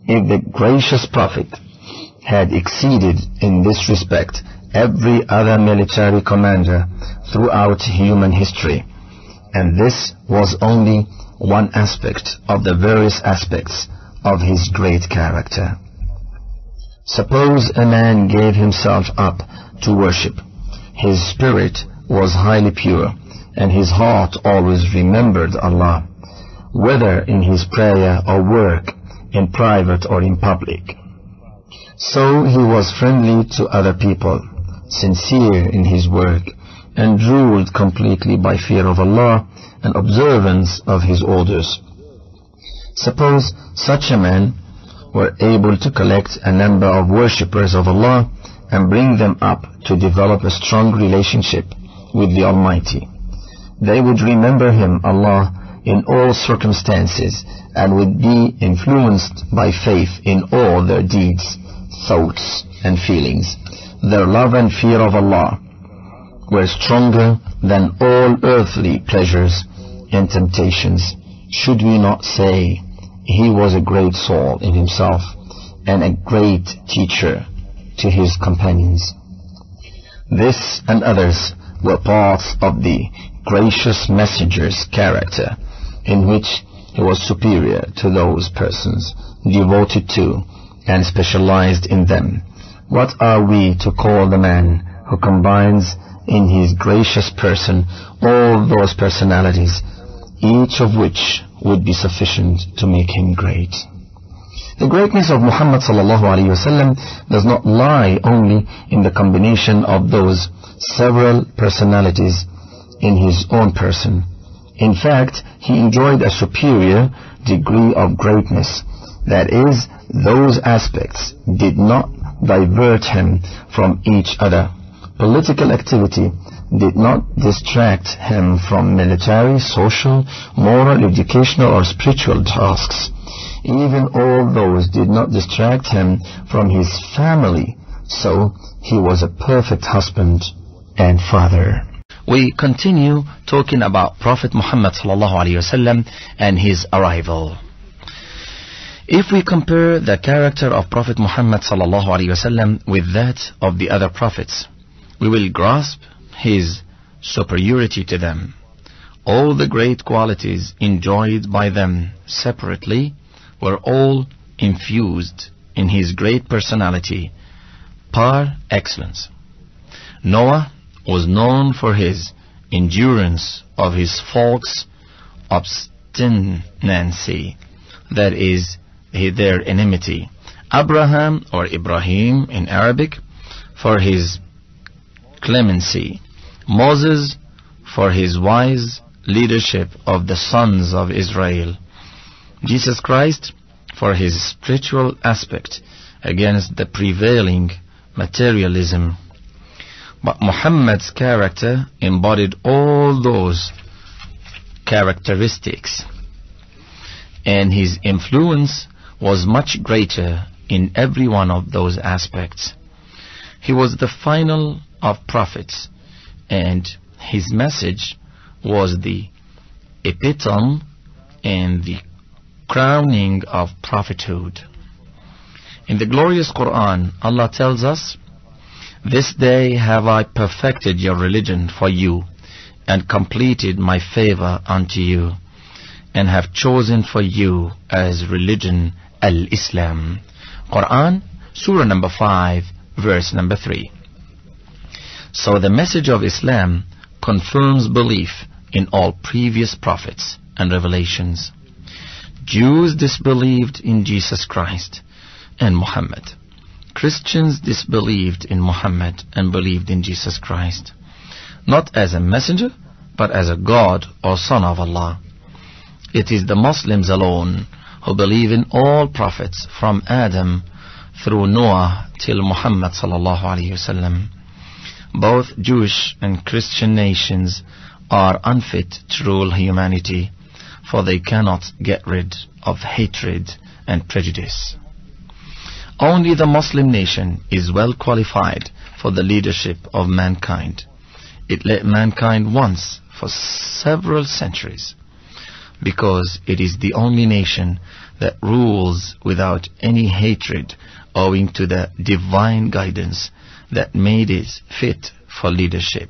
if the gracious Prophet had exceeded in this respect every other military commander throughout human history, and this was only one aspect of the various aspects of his great character. Suppose a man gave himself up to worship. His spirit was highly pure, and his heart always remembered Allah, whether in his prayer or work, in private or in public. So he was friendly to other people, sincere in his work, and ruled completely by fear of Allah and observance of His orders. Suppose such a man were able to collect a number of worshippers of Allah and bring them up to develop a strong relationship with the Almighty. They would remember Him, Allah, in all circumstances and would be influenced by faith in all their deeds, thoughts and feelings. Their love and fear of Allah were stronger than all earthly pleasures and temptations. Should we not say he was a great soul in himself and a great teacher to his companions? This and others were parts of the gracious messenger's character in which he was superior to those persons devoted to and specialized in them. What are we to call the man who combines in his gracious person all those personalities, each of which would be sufficient to make him great. The greatness of Muhammad sallallahu does not lie only in the combination of those several personalities in his own person. In fact, he enjoyed a superior degree of greatness. That is, those aspects did not divert him from each other political activity did not distract him from military, social, moral, educational, or spiritual tasks. Even all those did not distract him from his family, so he was a perfect husband and father.
We continue talking about Prophet Muhammad and his arrival. If we compare the character of Prophet Muhammad with that of the other prophets, we will grasp his superiority to them. All the great qualities enjoyed by them separately were all infused in his great personality par excellence. Noah was known for his endurance of his folk's obstinacy, that is, their enmity. Abraham or Ibrahim in Arabic for his clemency. Moses for his wise leadership of the sons of Israel. Jesus Christ for his spiritual aspect against the prevailing materialism. But Muhammad's character embodied all those characteristics, and his influence was much greater in every one of those aspects. He was the final of prophets and his message was the epitome and the crowning of prophethood. In the glorious Quran, Allah tells us, This day have I perfected your religion for you and completed my favor unto you and have chosen for you as religion al-Islam. Quran, Surah number 5, verse number 3. So the message of Islam confirms belief in all previous prophets and revelations. Jews disbelieved in Jesus Christ and Muhammad. Christians disbelieved in Muhammad and believed in Jesus Christ, not as a messenger, but as a God or Son of Allah. It is the Muslims alone who believe in all prophets from Adam through Noah till Muhammad sallallahu alaihi wasallam. Both Jewish and Christian nations are unfit to rule humanity, for they cannot get rid of hatred and prejudice. Only the Muslim nation is well qualified for the leadership of mankind. It led mankind once for several centuries because it is the only nation that rules without any hatred owing to the divine guidance that made it fit for leadership,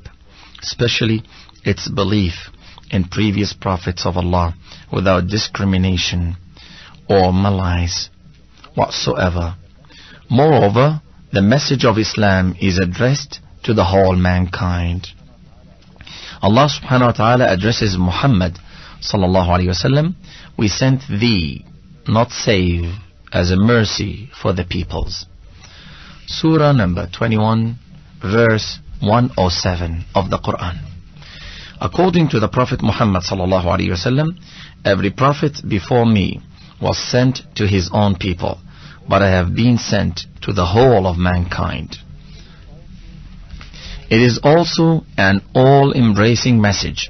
especially its belief in previous prophets of Allah without discrimination or malice whatsoever. Moreover, the message of Islam is addressed to the whole mankind. Allah subhanahu wa ta'ala addresses Muhammad sallallahu alayhi wasallam, we sent thee, not save, as a mercy for the peoples. Surah number 21, verse 107 of the Quran. According to the Prophet Muhammad sallallahu alayhi wasallam, every prophet before me was sent to his own people, but I have been sent to the whole of mankind. It is also an all-embracing message.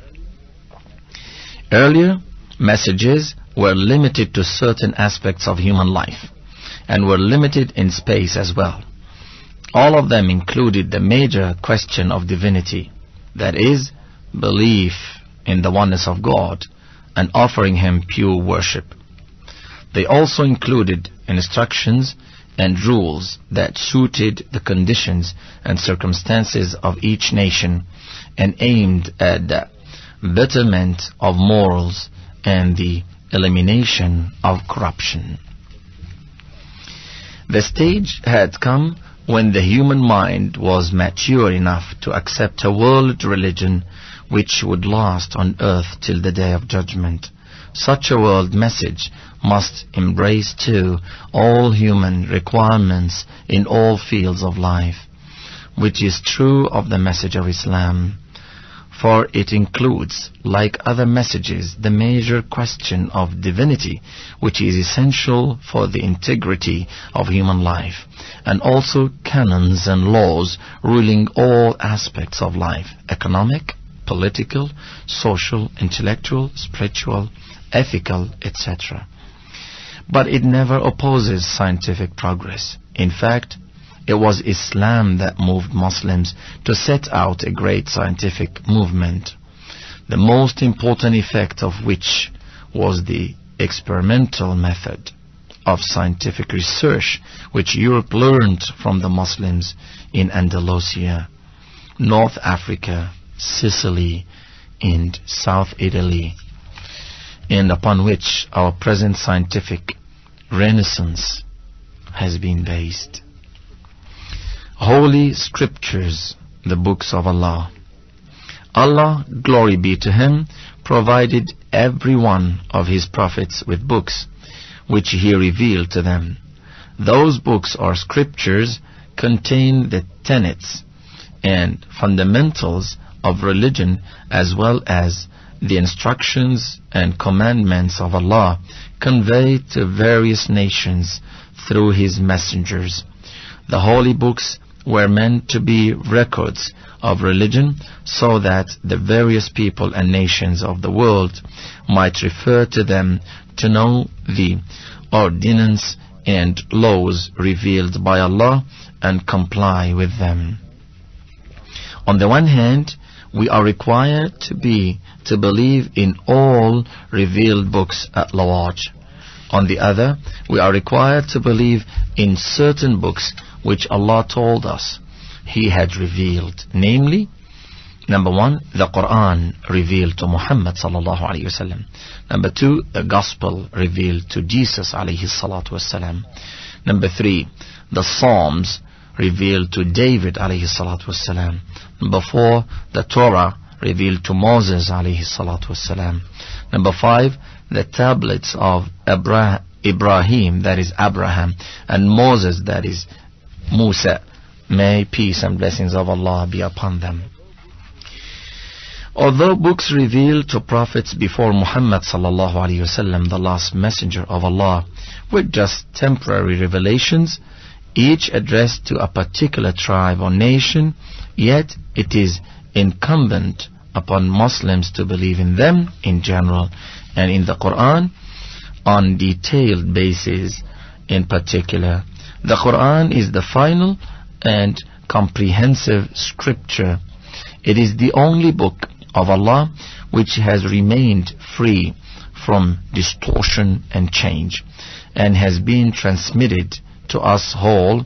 Earlier, messages were limited to certain aspects of human life and were limited in space as well. All of them included the major question of divinity, that is, belief in the oneness of God and offering Him pure worship. They also included instructions and rules that suited the conditions and circumstances of each nation and aimed at the betterment of morals and the elimination of corruption. The stage had come when the human mind was mature enough to accept a world religion which would last on earth till the day of judgment. Such a world message must embrace too all human requirements in all fields of life, which is true of the message of Islam. For it includes, like other messages, the major question of divinity, which is essential for the integrity of human life, and also canons and laws ruling all aspects of life, economic, political, social, intellectual, spiritual, ethical, etc but it never opposes scientific progress. In fact, it was Islam that moved Muslims to set out a great scientific movement, the most important effect of which was the experimental method of scientific research which Europe learned from the Muslims in Andalusia, North Africa, Sicily, and South Italy, and upon which our present scientific renaissance has been based. Holy Scriptures, the books of Allah. Allah, glory be to Him, provided every one of His prophets with books, which He revealed to them. Those books or scriptures contain the tenets and fundamentals of religion as well as the instructions and commandments of Allah conveyed to various nations through His messengers. The holy books were meant to be records of religion so that the various people and nations of the world might refer to them to know the ordinance and laws revealed by Allah and comply with them. On the one hand, we are required to be to believe in all revealed books at large. On the other, we are required to believe in certain books which Allah told us He had revealed, namely, number one, the Quran revealed to Muhammad. Number two, the Gospel revealed to Jesus. Number three, the Psalms revealed to David. Number four, the Torah revealed to Moses. Number five, the tablets of Abra Ibrahim, that is Abraham, and Moses, that is Musa. May peace and blessings of Allah be upon them. Although books revealed to prophets before Muhammad sallallahu alaihi wasallam, the last messenger of Allah, were just temporary revelations, each addressed to a particular tribe or nation, yet it is incumbent upon Muslims to believe in them in general and in the Quran on detailed basis in particular The Quran is the final and comprehensive scripture. It is the only book of Allah which has remained free from distortion and change and has been transmitted to us whole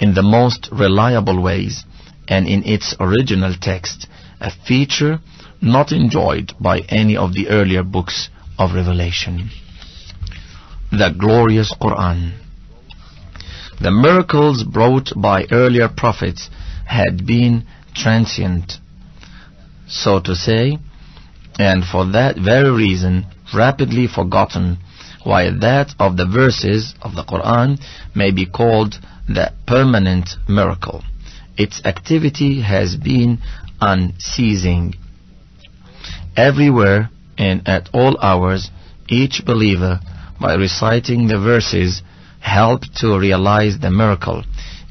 in the most reliable ways and in its original text, a feature not enjoyed by any of the earlier books of Revelation. The glorious Quran. The miracles brought by earlier prophets had been transient, so to say, and for that very reason rapidly forgotten, while that of the verses of the Quran may be called the permanent miracle. Its activity has been unceasing. Everywhere and at all hours, each believer, by reciting the verses, helped to realize the miracle,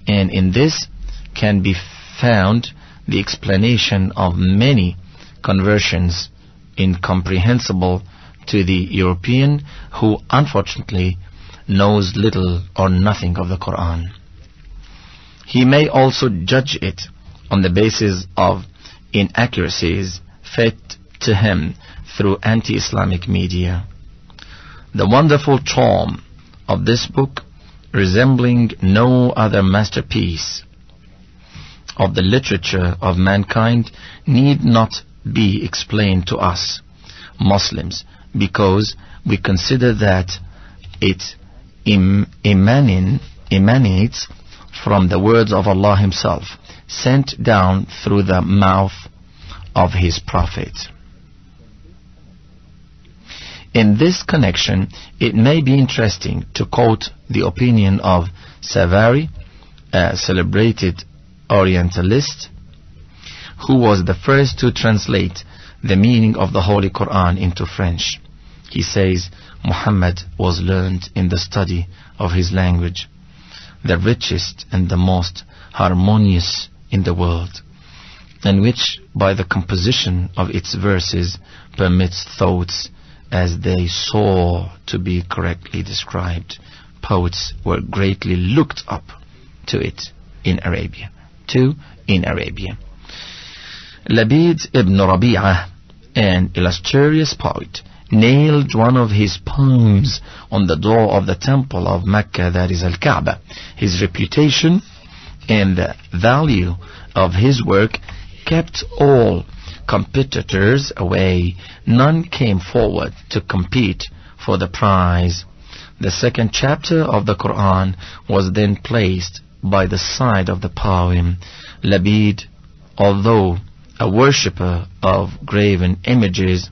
and in this can be found the explanation of many conversions incomprehensible to the European who unfortunately knows little or nothing of the Quran. He may also judge it on the basis of inaccuracies fed to him through anti-Islamic media. The wonderful charm of this book, resembling no other masterpiece of the literature of mankind, need not be explained to us, Muslims, because we consider that it emanates from the words of Allah Himself, sent down through the mouth of His Prophet. In this connection, it may be interesting to quote the opinion of Savary, a celebrated Orientalist, who was the first to translate the meaning of the Holy Quran into French. He says, Muhammad was learned in the study of his language the richest and the most harmonious in the world, and which by the composition of its verses permits thoughts as they saw to be correctly described. Poets were greatly looked up to it in Arabia. To in Arabia. Labid ibn Rabi'ah, an illustrious poet, nailed one of his poems on the door of the temple of Mecca, that is Al-Kaaba. His reputation and the value of his work kept all competitors away. None came forward to compete for the prize. The second chapter of the Quran was then placed by the side of the poem. Labid, although a worshipper of graven images,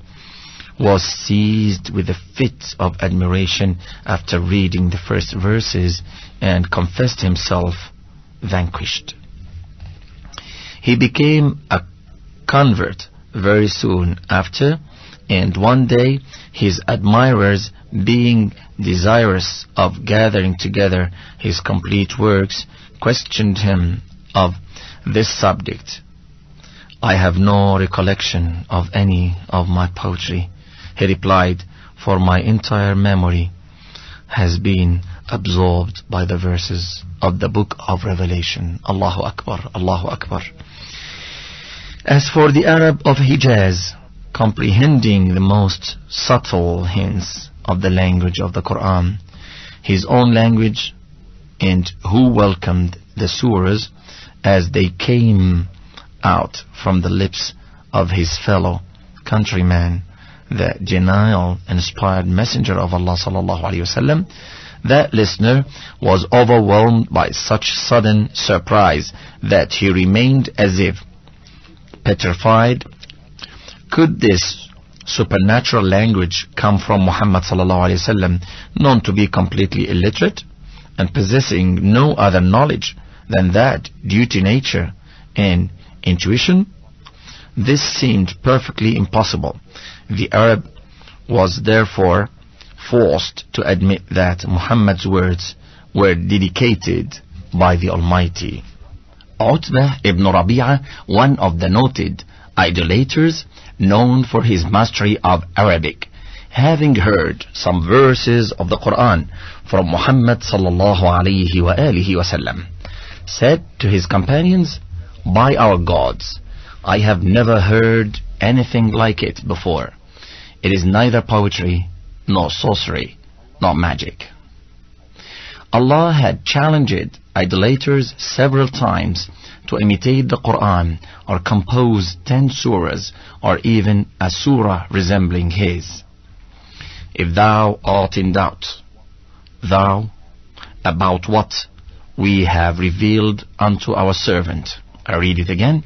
was seized with a fit of admiration after reading the first verses and confessed himself vanquished. He became a convert very soon after, and one day his admirers, being desirous of gathering together his complete works, questioned him of this subject. I have no recollection of any of my poetry he replied, For my entire memory has been absorbed by the verses of the book of Revelation. Allahu Akbar, Allahu Akbar. As for the Arab of Hijaz, comprehending the most subtle hints of the language of the Quran, his own language, and who welcomed the surahs as they came out from the lips of his fellow countryman, the genial inspired messenger of Allah sallallahu that listener was overwhelmed by such sudden surprise that he remained as if petrified. Could this supernatural language come from Muhammad known to be completely illiterate and possessing no other knowledge than that due to nature and intuition? This seemed perfectly impossible. The Arab was therefore forced to admit that Muhammad's words were dedicated by the Almighty. Utbah ibn Rabi'ah, one of the noted idolaters, known for his mastery of Arabic, having heard some verses of the Quran from Muhammad sallallahu alayhi wa alihi wasallam, said to his companions, By our gods, I have never heard anything like it before. It is neither poetry, nor sorcery, nor magic. Allah had challenged idolaters several times to imitate the Quran or compose ten surahs or even a surah resembling his. If thou art in doubt, thou, about what we have revealed unto our servant. I read it again.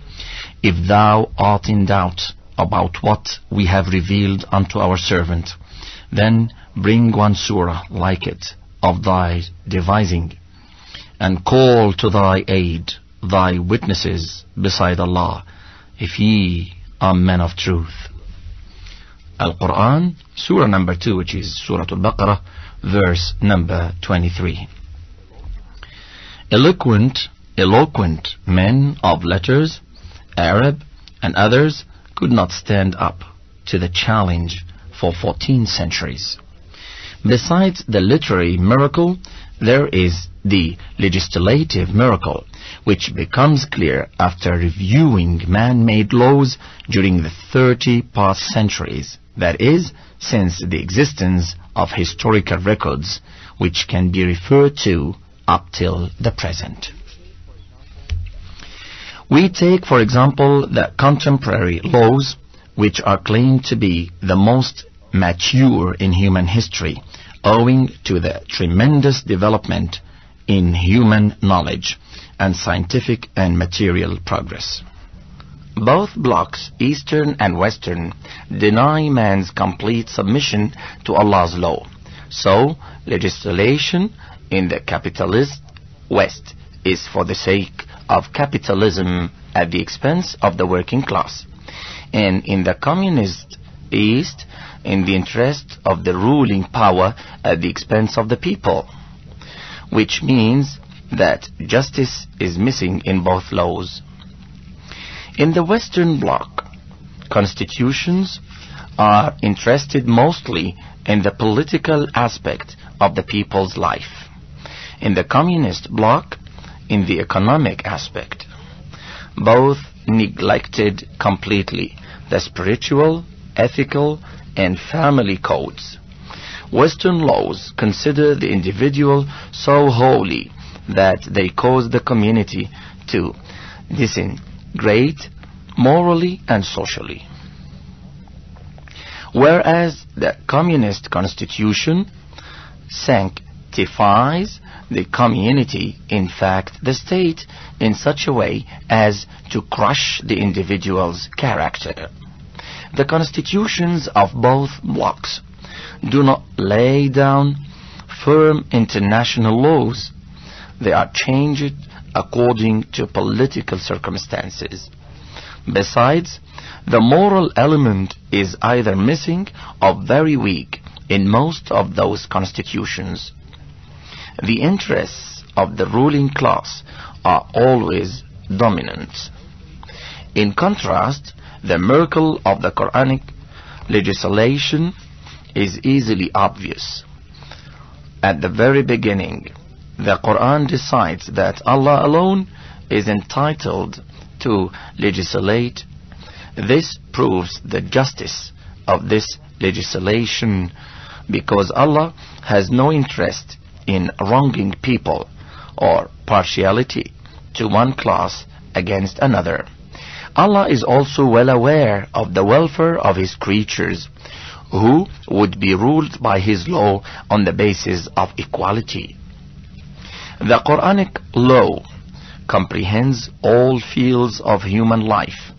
If thou art in doubt about what we have revealed unto our servant, then bring one surah like it of thy devising, and call to thy aid thy witnesses beside Allah, if ye are men of truth. Al-Quran, Surah number 2, which is Surah Al-Baqarah, verse number 23. Eloquent, eloquent men of letters, Arab and others, could not stand up to the challenge for 14 centuries. Besides the literary miracle, there is the legislative miracle, which becomes clear after reviewing man-made laws during the 30 past centuries, that is, since the existence of historical records, which can be referred to up till the present. We take, for example, the contemporary laws, which are claimed to be the most mature in human history, owing to the tremendous development in human knowledge and scientific and material progress. Both blocks, Eastern and Western, deny man's complete submission to Allah's law. So, legislation in the capitalist West is for the sake of capitalism at the expense of the working class. And in the communist East, in the interest of the ruling power at the expense of the people. Which means that justice is missing in both laws. In the Western Bloc, constitutions are interested mostly in the political aspect of the people's life. In the Communist Bloc, in the economic aspect. Both neglected completely the spiritual, ethical, and family codes. Western laws consider the individual so holy that they cause the community to disintegrate morally and socially. Whereas the communist constitution sanctifies the community, in fact the state, in such a way as to crush the individual's character. The constitutions of both blocs do not lay down firm international laws. They are changed according to political circumstances. Besides, the moral element is either missing or very weak in most of those constitutions. The interests of the ruling class are always dominant. In contrast, the miracle of the Quranic legislation is easily obvious. At the very beginning, the Quran decides that Allah alone is entitled to legislate. This proves the justice of this legislation because Allah has no interest in wronging people or partiality to one class against another. Allah is also well aware of the welfare of His creatures who would be ruled by His law on the basis of equality. The Quranic law comprehends all fields of human life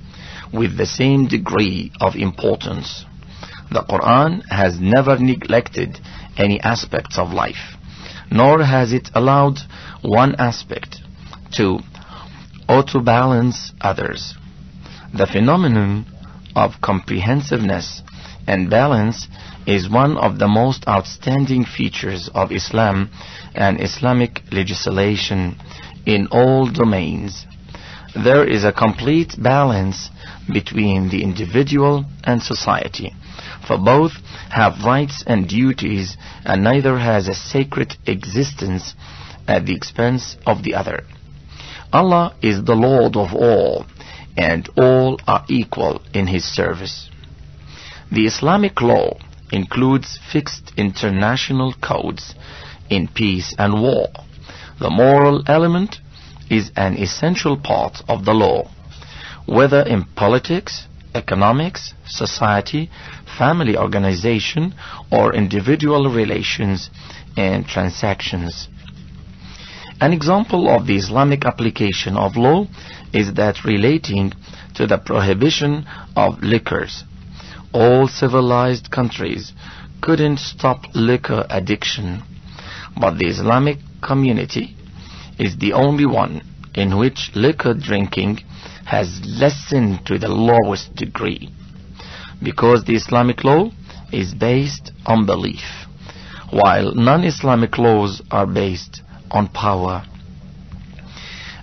with the same degree of importance. The Quran has never neglected any aspects of life, nor has it allowed one aspect to auto-balance others. The phenomenon of comprehensiveness and balance is one of the most outstanding features of Islam and Islamic legislation in all domains. there is a complete balance between the individual and society. For both have rights and duties, and neither has a sacred existence at the expense of the other. Allah is the Lord of all, and all are equal in His service. The Islamic law includes fixed international codes in peace and war. The moral element is an essential part of the law, whether in politics, economics, society, family organization, or individual relations and transactions. An example of the Islamic application of law is that relating to the prohibition of liquors. All civilized countries couldn't stop liquor addiction, but the Islamic community is the only one in which liquor drinking has lessened to the lowest degree because the Islamic law is based on belief while non-Islamic laws are based on power.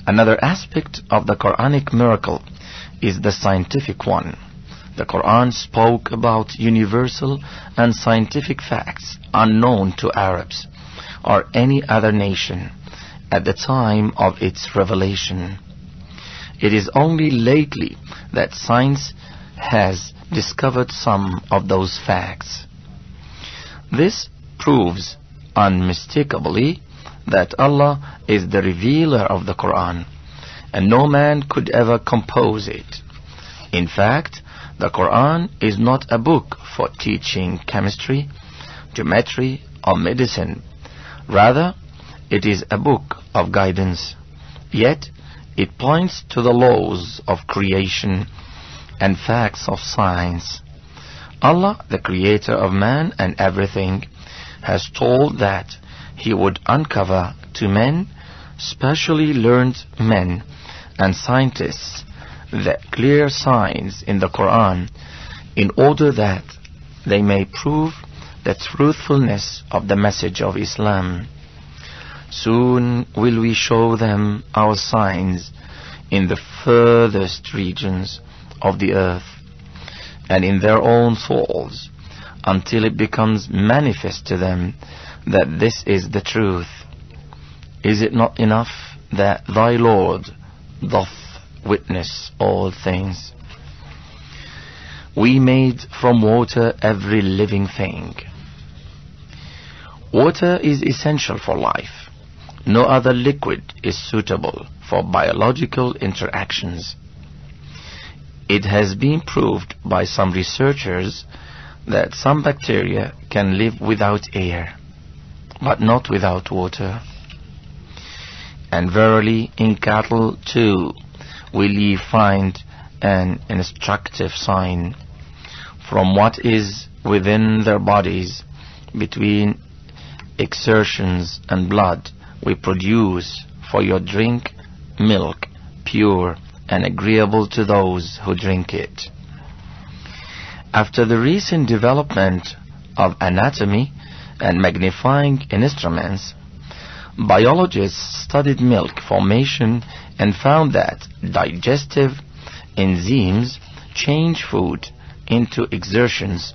Another aspect of the Quranic miracle is the scientific one. The Quran spoke about universal and scientific facts unknown to Arabs or any other nation at the time of its revelation. It is only lately that science has discovered some of those facts. This proves unmistakably that Allah is the revealer of the Quran and no man could ever compose it. In fact, the Quran is not a book for teaching chemistry, geometry, or medicine. Rather, it is a book of guidance. Yet, it points to the laws of creation and facts of science. Allah, the creator of man and everything, has told that he would uncover to men, specially learned men and scientists, the clear signs in the Quran in order that they may prove the truthfulness of the message of Islam. Soon will we show them our signs in the furthest regions of the earth and in their own souls until it becomes manifest to them that this is the truth. Is it not enough that thy Lord doth witness all things? We made from water every living thing. Water is essential for life. No other liquid is suitable for biological interactions. It has been proved by some researchers that some bacteria can live without air, but not without water. And verily in cattle too will ye find an instructive sign from what is within their bodies between exertions and blood we produce for your drink milk pure and agreeable to those who drink it. After the recent development of anatomy and magnifying instruments, biologists studied milk formation and found that digestive enzymes change food into exertions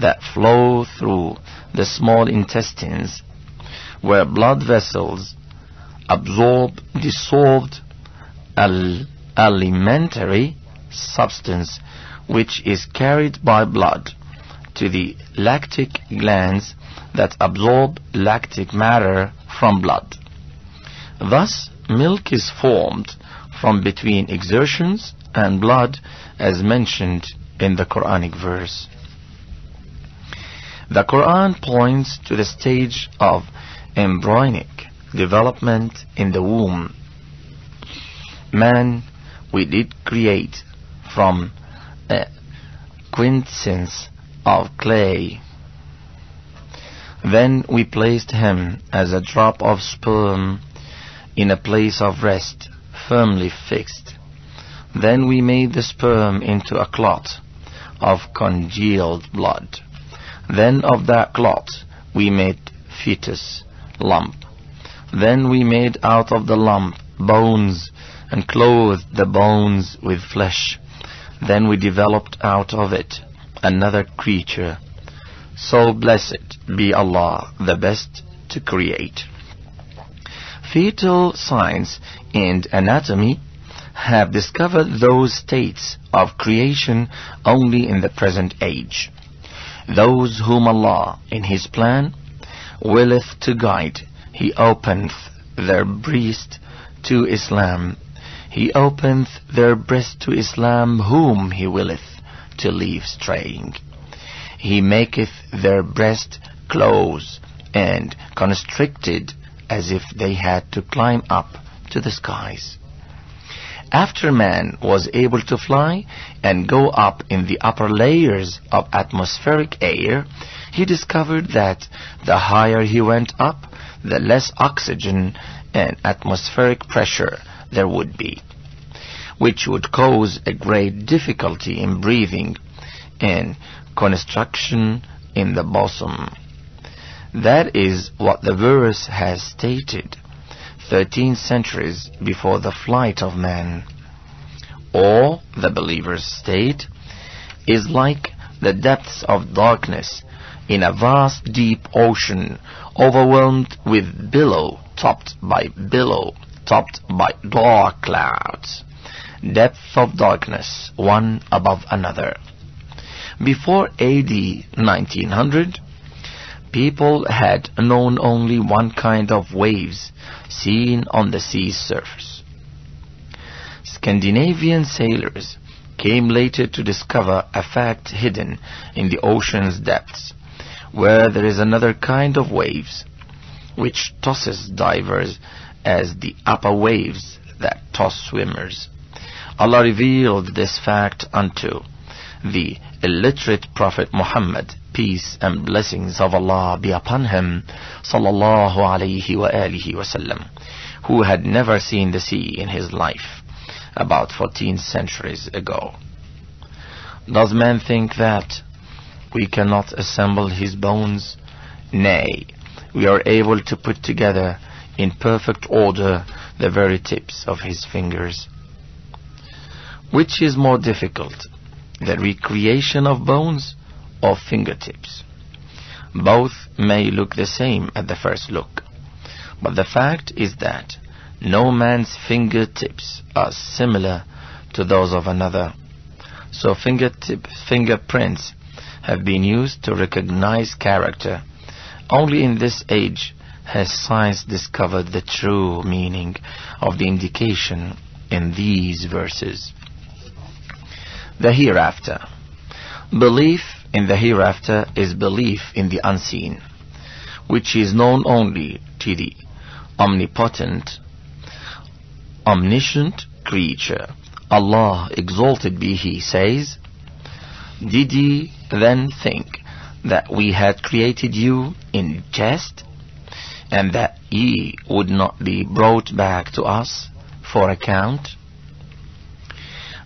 that flow through the small intestines where blood vessels absorb dissolved al alimentary substance which is carried by blood to the lactic glands that absorb lactic matter from blood. Thus, milk is formed from between exertions and blood as mentioned in the Quranic verse. The Quran points to the stage of embryonic development in the womb. Man we did create from a quintessence of clay. Then we placed him as a drop of sperm in a place of rest, firmly fixed. Then we made the sperm into a clot of congealed blood. Then of that clot we made fetus, lump. Then we made out of the lump bones and clothed the bones with flesh. Then we developed out of it another creature. So blessed be Allah, the best to create. Fetal science and anatomy have discovered those states of creation only in the present age. Those whom Allah, in His plan, willeth to guide, He openeth their breast to Islam. He openeth their breast to Islam whom He willeth to leave straying. He maketh their breast close and constricted as if they had to climb up to the skies. After man was able to fly and go up in the upper layers of atmospheric air, he discovered that the higher he went up, the less oxygen and atmospheric pressure there would be, which would cause a great difficulty in breathing and constriction in the bosom. That is what the verse has stated. 13 centuries before the flight of man. Or, the believer's state, is like the depths of darkness in a vast deep ocean overwhelmed with billow topped by billow topped by dark clouds. Depth of darkness, one above another. Before AD 1900, people had known only one kind of waves seen on the sea's surface. Scandinavian sailors came later to discover a fact hidden in the ocean's depths, where there is another kind of waves, which tosses divers as the upper waves that toss swimmers. Allah revealed this fact unto the illiterate Prophet Muhammad, peace and blessings of Allah be upon him, sallallahu alayhi wa alihi wasallam, who had never seen the sea in his life, about 14 centuries ago. Does man think that we cannot assemble his bones? Nay, we are able to put together in perfect order the very tips of his fingers. Which is more difficult, the recreation of bones or fingertips. Both may look the same at the first look, but the fact is that no man's fingertips are similar to those of another. So fingertip fingerprints have been used to recognize character. Only in this age has science discovered the true meaning of the indication in these verses. The hereafter. Belief in the hereafter is belief in the unseen, which is known only to the omnipotent, omniscient creature. Allah, exalted be He, says, Did ye then think that we had created you in jest, and that ye would not be brought back to us for account?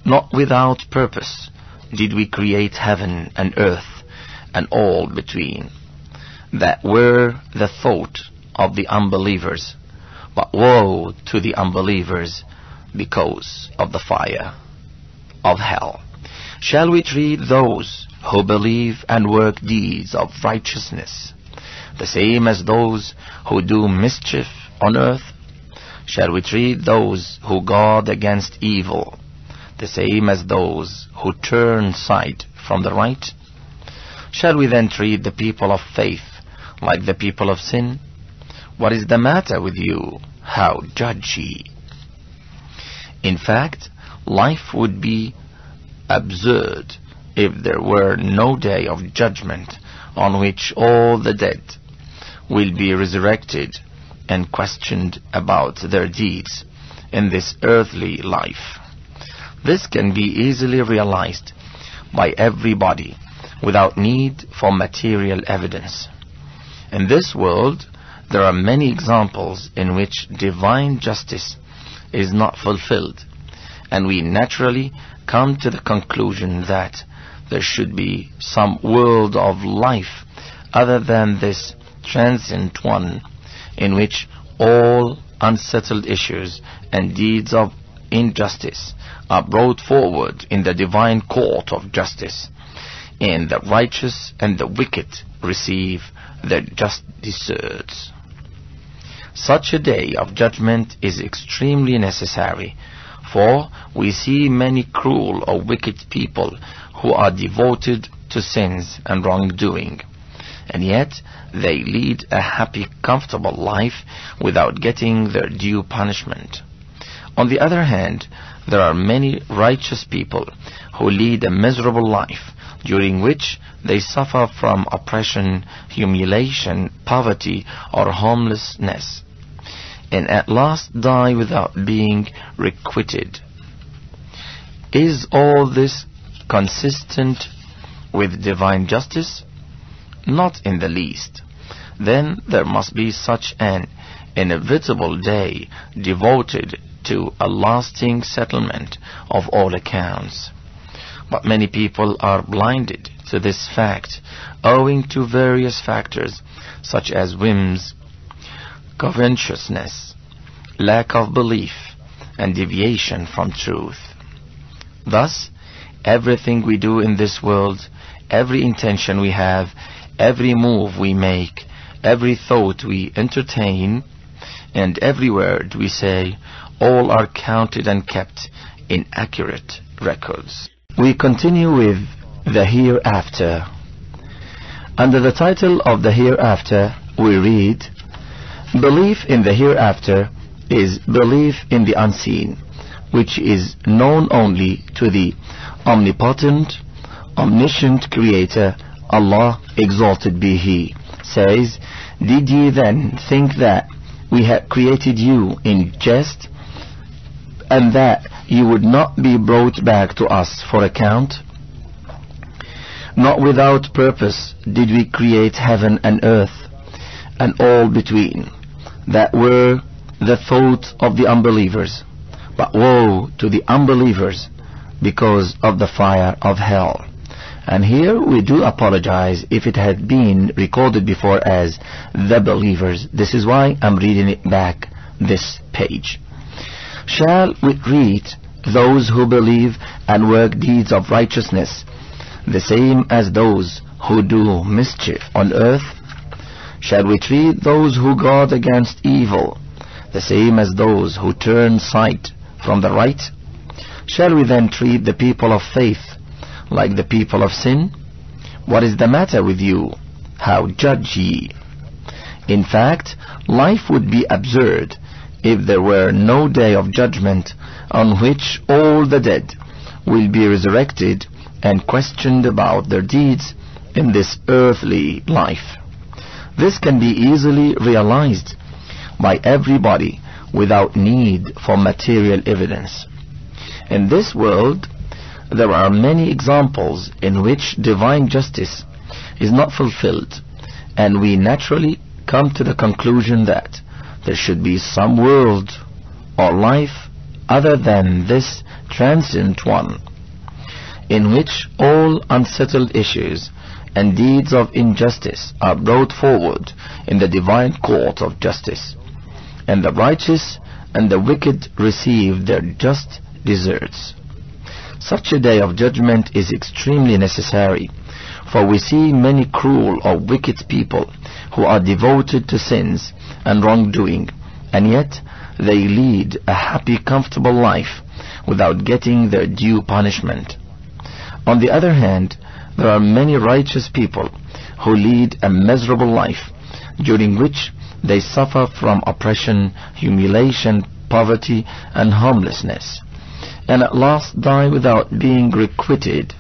Not without purpose did we create heaven and earth and all between, that were the thought of the unbelievers. But woe to the unbelievers because of the fire of hell. Shall we treat those who believe and work deeds of righteousness the same as those who do mischief on earth? Shall we treat those who guard against evil the same as those who turn aside from the right? Shall we then treat the people of faith like the people of sin? What is the matter with you? How judge ye? In fact, life would be absurd if there were no day of judgment on which all the dead will be resurrected and questioned about their deeds in this earthly life. This can be easily realized by everybody without need for material evidence. In this world, there are many examples in which divine justice is not fulfilled, and we naturally come to the conclusion that there should be some world of life other than this transient one in which all unsettled issues and deeds of injustice are brought forward in the divine court of justice, and the righteous and the wicked receive their just deserts. Such a day of judgment is extremely necessary, for we see many cruel or wicked people who are devoted to sins and wrongdoing, and yet they lead a happy, comfortable life without getting their due punishment. On the other hand, there are many righteous people who lead a miserable life, during which they suffer from oppression, humiliation, poverty, or homelessness, and at last die without being requited. Is all this consistent with divine justice? Not in the least. Then there must be such an inevitable day devoted to a lasting settlement of all accounts. But many people are blinded to this fact owing to various factors such as whims, covetousness, lack of belief, and deviation from truth. Thus, everything we do in this world, every intention we have, every move we make, every thought we entertain, and every word we say, all are counted and kept in accurate records. We continue with the hereafter. Under the title of the hereafter, we read, Belief in the hereafter is belief in the unseen, which is known only to the omnipotent, omniscient Creator, Allah exalted be He, says, Did ye then think that we had created you in jest, and that you would not be brought back to us for account? Not without purpose did we create heaven and earth, and all between, that were the thought of the unbelievers. But woe to the unbelievers because of the fire of hell. And here we do apologize if it had been recorded before as the believers. This is why I'm reading it back this page. Shall we treat those who believe and work deeds of righteousness the same as those who do mischief on earth? Shall we treat those who guard against evil the same as those who turn sight from the right? Shall we then treat the people of faith like the people of sin? What is the matter with you? How judge ye? In fact, life would be absurd if there were no day of judgment on which all the dead will be resurrected and questioned about their deeds in this earthly life. This can be easily realized by everybody without need for material evidence. In this world, there are many examples in which divine justice is not fulfilled, and we naturally come to the conclusion that there should be some world or life other than this transient one, in which all unsettled issues and deeds of injustice are brought forward in the divine court of justice, and the righteous and the wicked receive their just deserts. Such a day of judgment is extremely necessary, for we see many cruel or wicked people who are devoted to sins and wrongdoing, and yet they lead a happy, comfortable life without getting their due punishment. On the other hand, there are many righteous people who lead a miserable life, during which they suffer from oppression, humiliation, poverty, and homelessness, and at last die without being requited.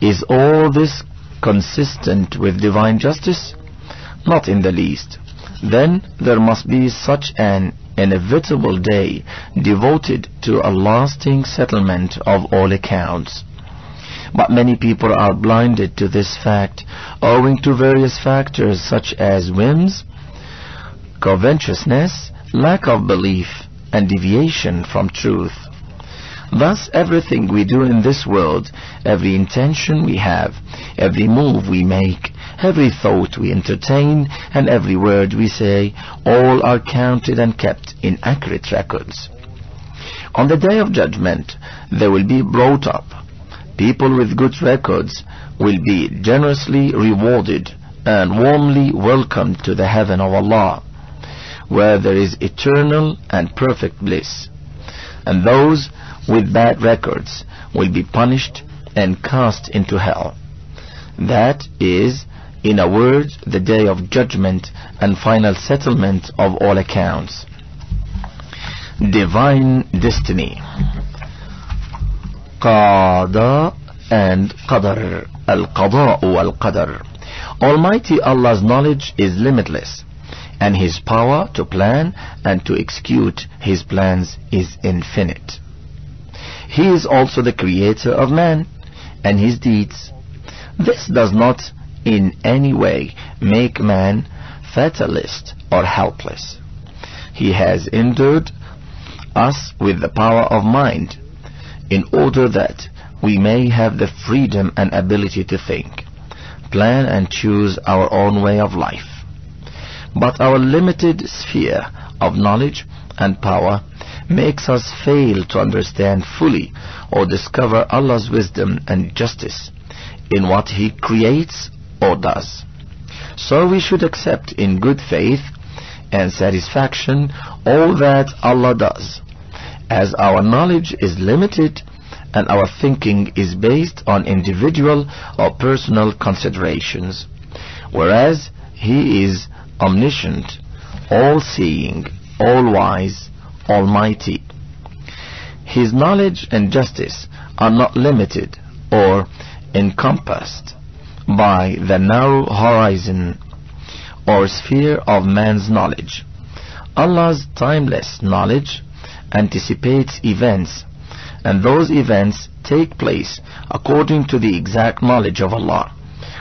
Is all this consistent with divine justice? Not in the least. Then there must be such an inevitable day devoted to a lasting settlement of all accounts. But many people are blinded to this fact owing to various factors such as whims, covetousness, lack of belief, and deviation from truth. Thus, everything we do in this world, every intention we have, every move we make, every thought we entertain, and every word we say, all are counted and kept in accurate records. On the day of judgment, they will be brought up. People with good records will be generously rewarded and warmly welcomed to the heaven of Allah, where there is eternal and perfect bliss. And those with bad records will be punished and cast into hell. That is, in a word, the day of judgment and final settlement of all accounts. Divine destiny. Qada and Qadar. Al-Qada wal-Qadar. Almighty Allah's knowledge is limitless and His power to plan and to execute His plans is infinite. He is also the creator of man and his deeds. This does not in any way make man fatalist or helpless. He has endued us with the power of mind in order that we may have the freedom and ability to think, plan and choose our own way of life. But our limited sphere of knowledge and power makes us fail to understand fully or discover Allah's wisdom and justice in what He creates or does. So we should accept in good faith and satisfaction all that Allah does, as our knowledge is limited and our thinking is based on individual or personal considerations, whereas He is omniscient, all-seeing, all-wise, almighty. His knowledge and justice are not limited or encompassed by the narrow horizon or sphere of man's knowledge. Allah's timeless knowledge anticipates events and those events take place according to the exact knowledge of Allah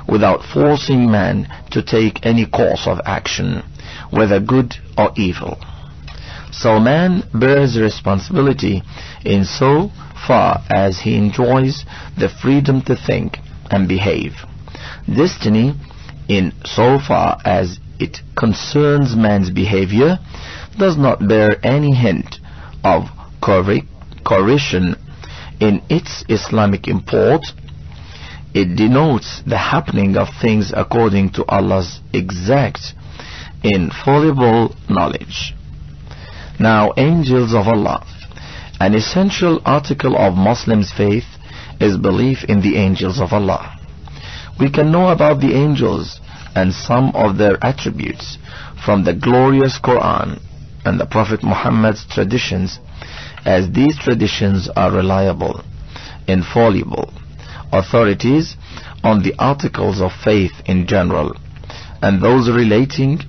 without forcing man to take any course of action, whether good or evil. So man bears responsibility in so far as he enjoys the freedom to think and behave. Destiny, in so far as it concerns man's behavior, does not bear any hint of coercion in its Islamic import. It denotes the happening of things according to Allah's exact, infallible knowledge. Now, angels of Allah. An essential article of Muslims' faith is belief in the angels of Allah. We can know about the angels and some of their attributes from the glorious Quran and the Prophet Muhammad's traditions as these traditions are reliable, infallible, authorities on the articles of faith in general and those relating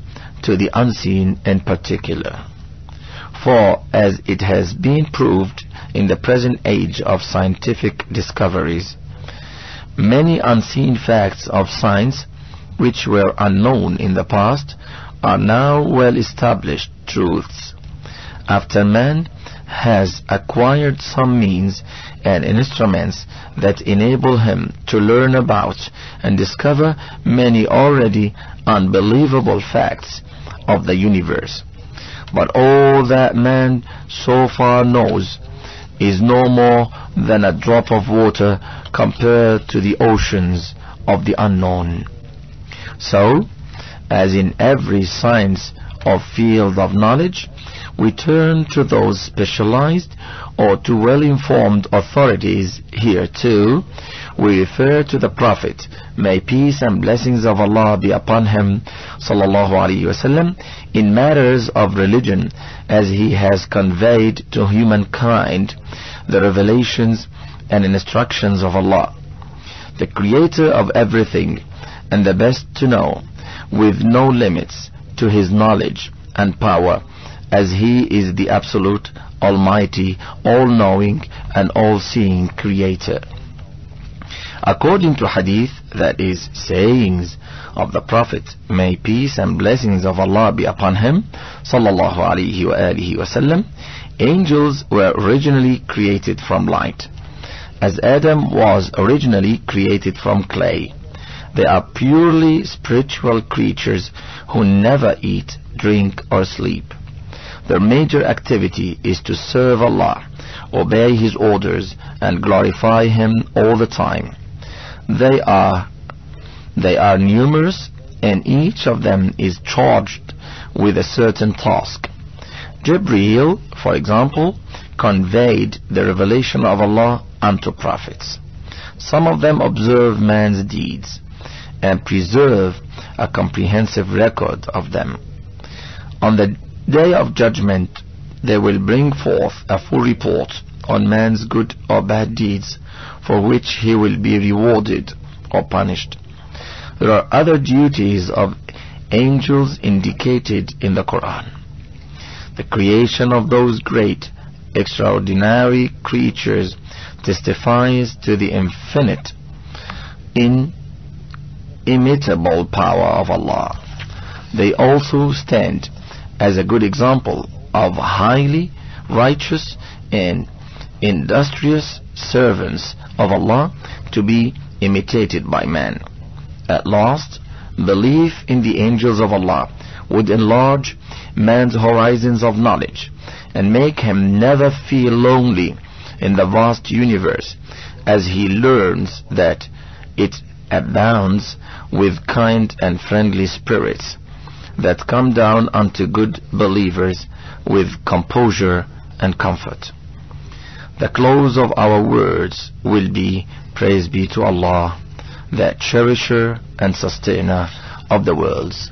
to the unseen in particular. For as it has been proved in the present age of scientific discoveries, many unseen facts of science which were unknown in the past are now well established truths. After man has acquired some means and instruments that enable him to learn about and discover many already unbelievable facts of the universe. But all that man so far knows is no more than a drop of water compared to the oceans of the unknown. So, as in every science or field of knowledge, we turn to those specialized or to well-informed authorities here too. We refer to the Prophet, may peace and blessings of Allah be upon him, sallallahu alaihi wasallam, in matters of religion, as he has conveyed to humankind the revelations and instructions of Allah, the Creator of everything and the best to know, with no limits to his knowledge and power as He is the absolute, almighty, all-knowing and all-seeing creator. According to hadith, that is, sayings of the Prophet, may peace and blessings of Allah be upon him, sallallahu alaihi wasallam, angels were originally created from light, as Adam was originally created from clay. They are purely spiritual creatures who never eat, drink or sleep. Their major activity is to serve Allah obey His orders, and glorify Him all the time. They are, they are numerous, and each of them is charged with a certain task. Jibreel, for example, conveyed the revelation of Allah unto prophets. Some of them observe man's deeds and preserve a comprehensive record of them. On the day of judgment, they will bring forth a full report on man's good or bad deeds for which he will be rewarded or punished. There are other duties of angels indicated in the Quran. The creation of those great, extraordinary creatures testifies to the infinite, inimitable power of Allah. They also stand as a good example of highly righteous and industrious servants of Allah to be imitated by man. At last, belief in the angels of Allah would enlarge man's horizons of knowledge and make him never feel lonely in the vast universe as he learns that it abounds with kind and friendly spirits that come down unto good believers with composure and comfort. The close of our words will be Praise be to Allah, the cherisher and sustainer of the worlds.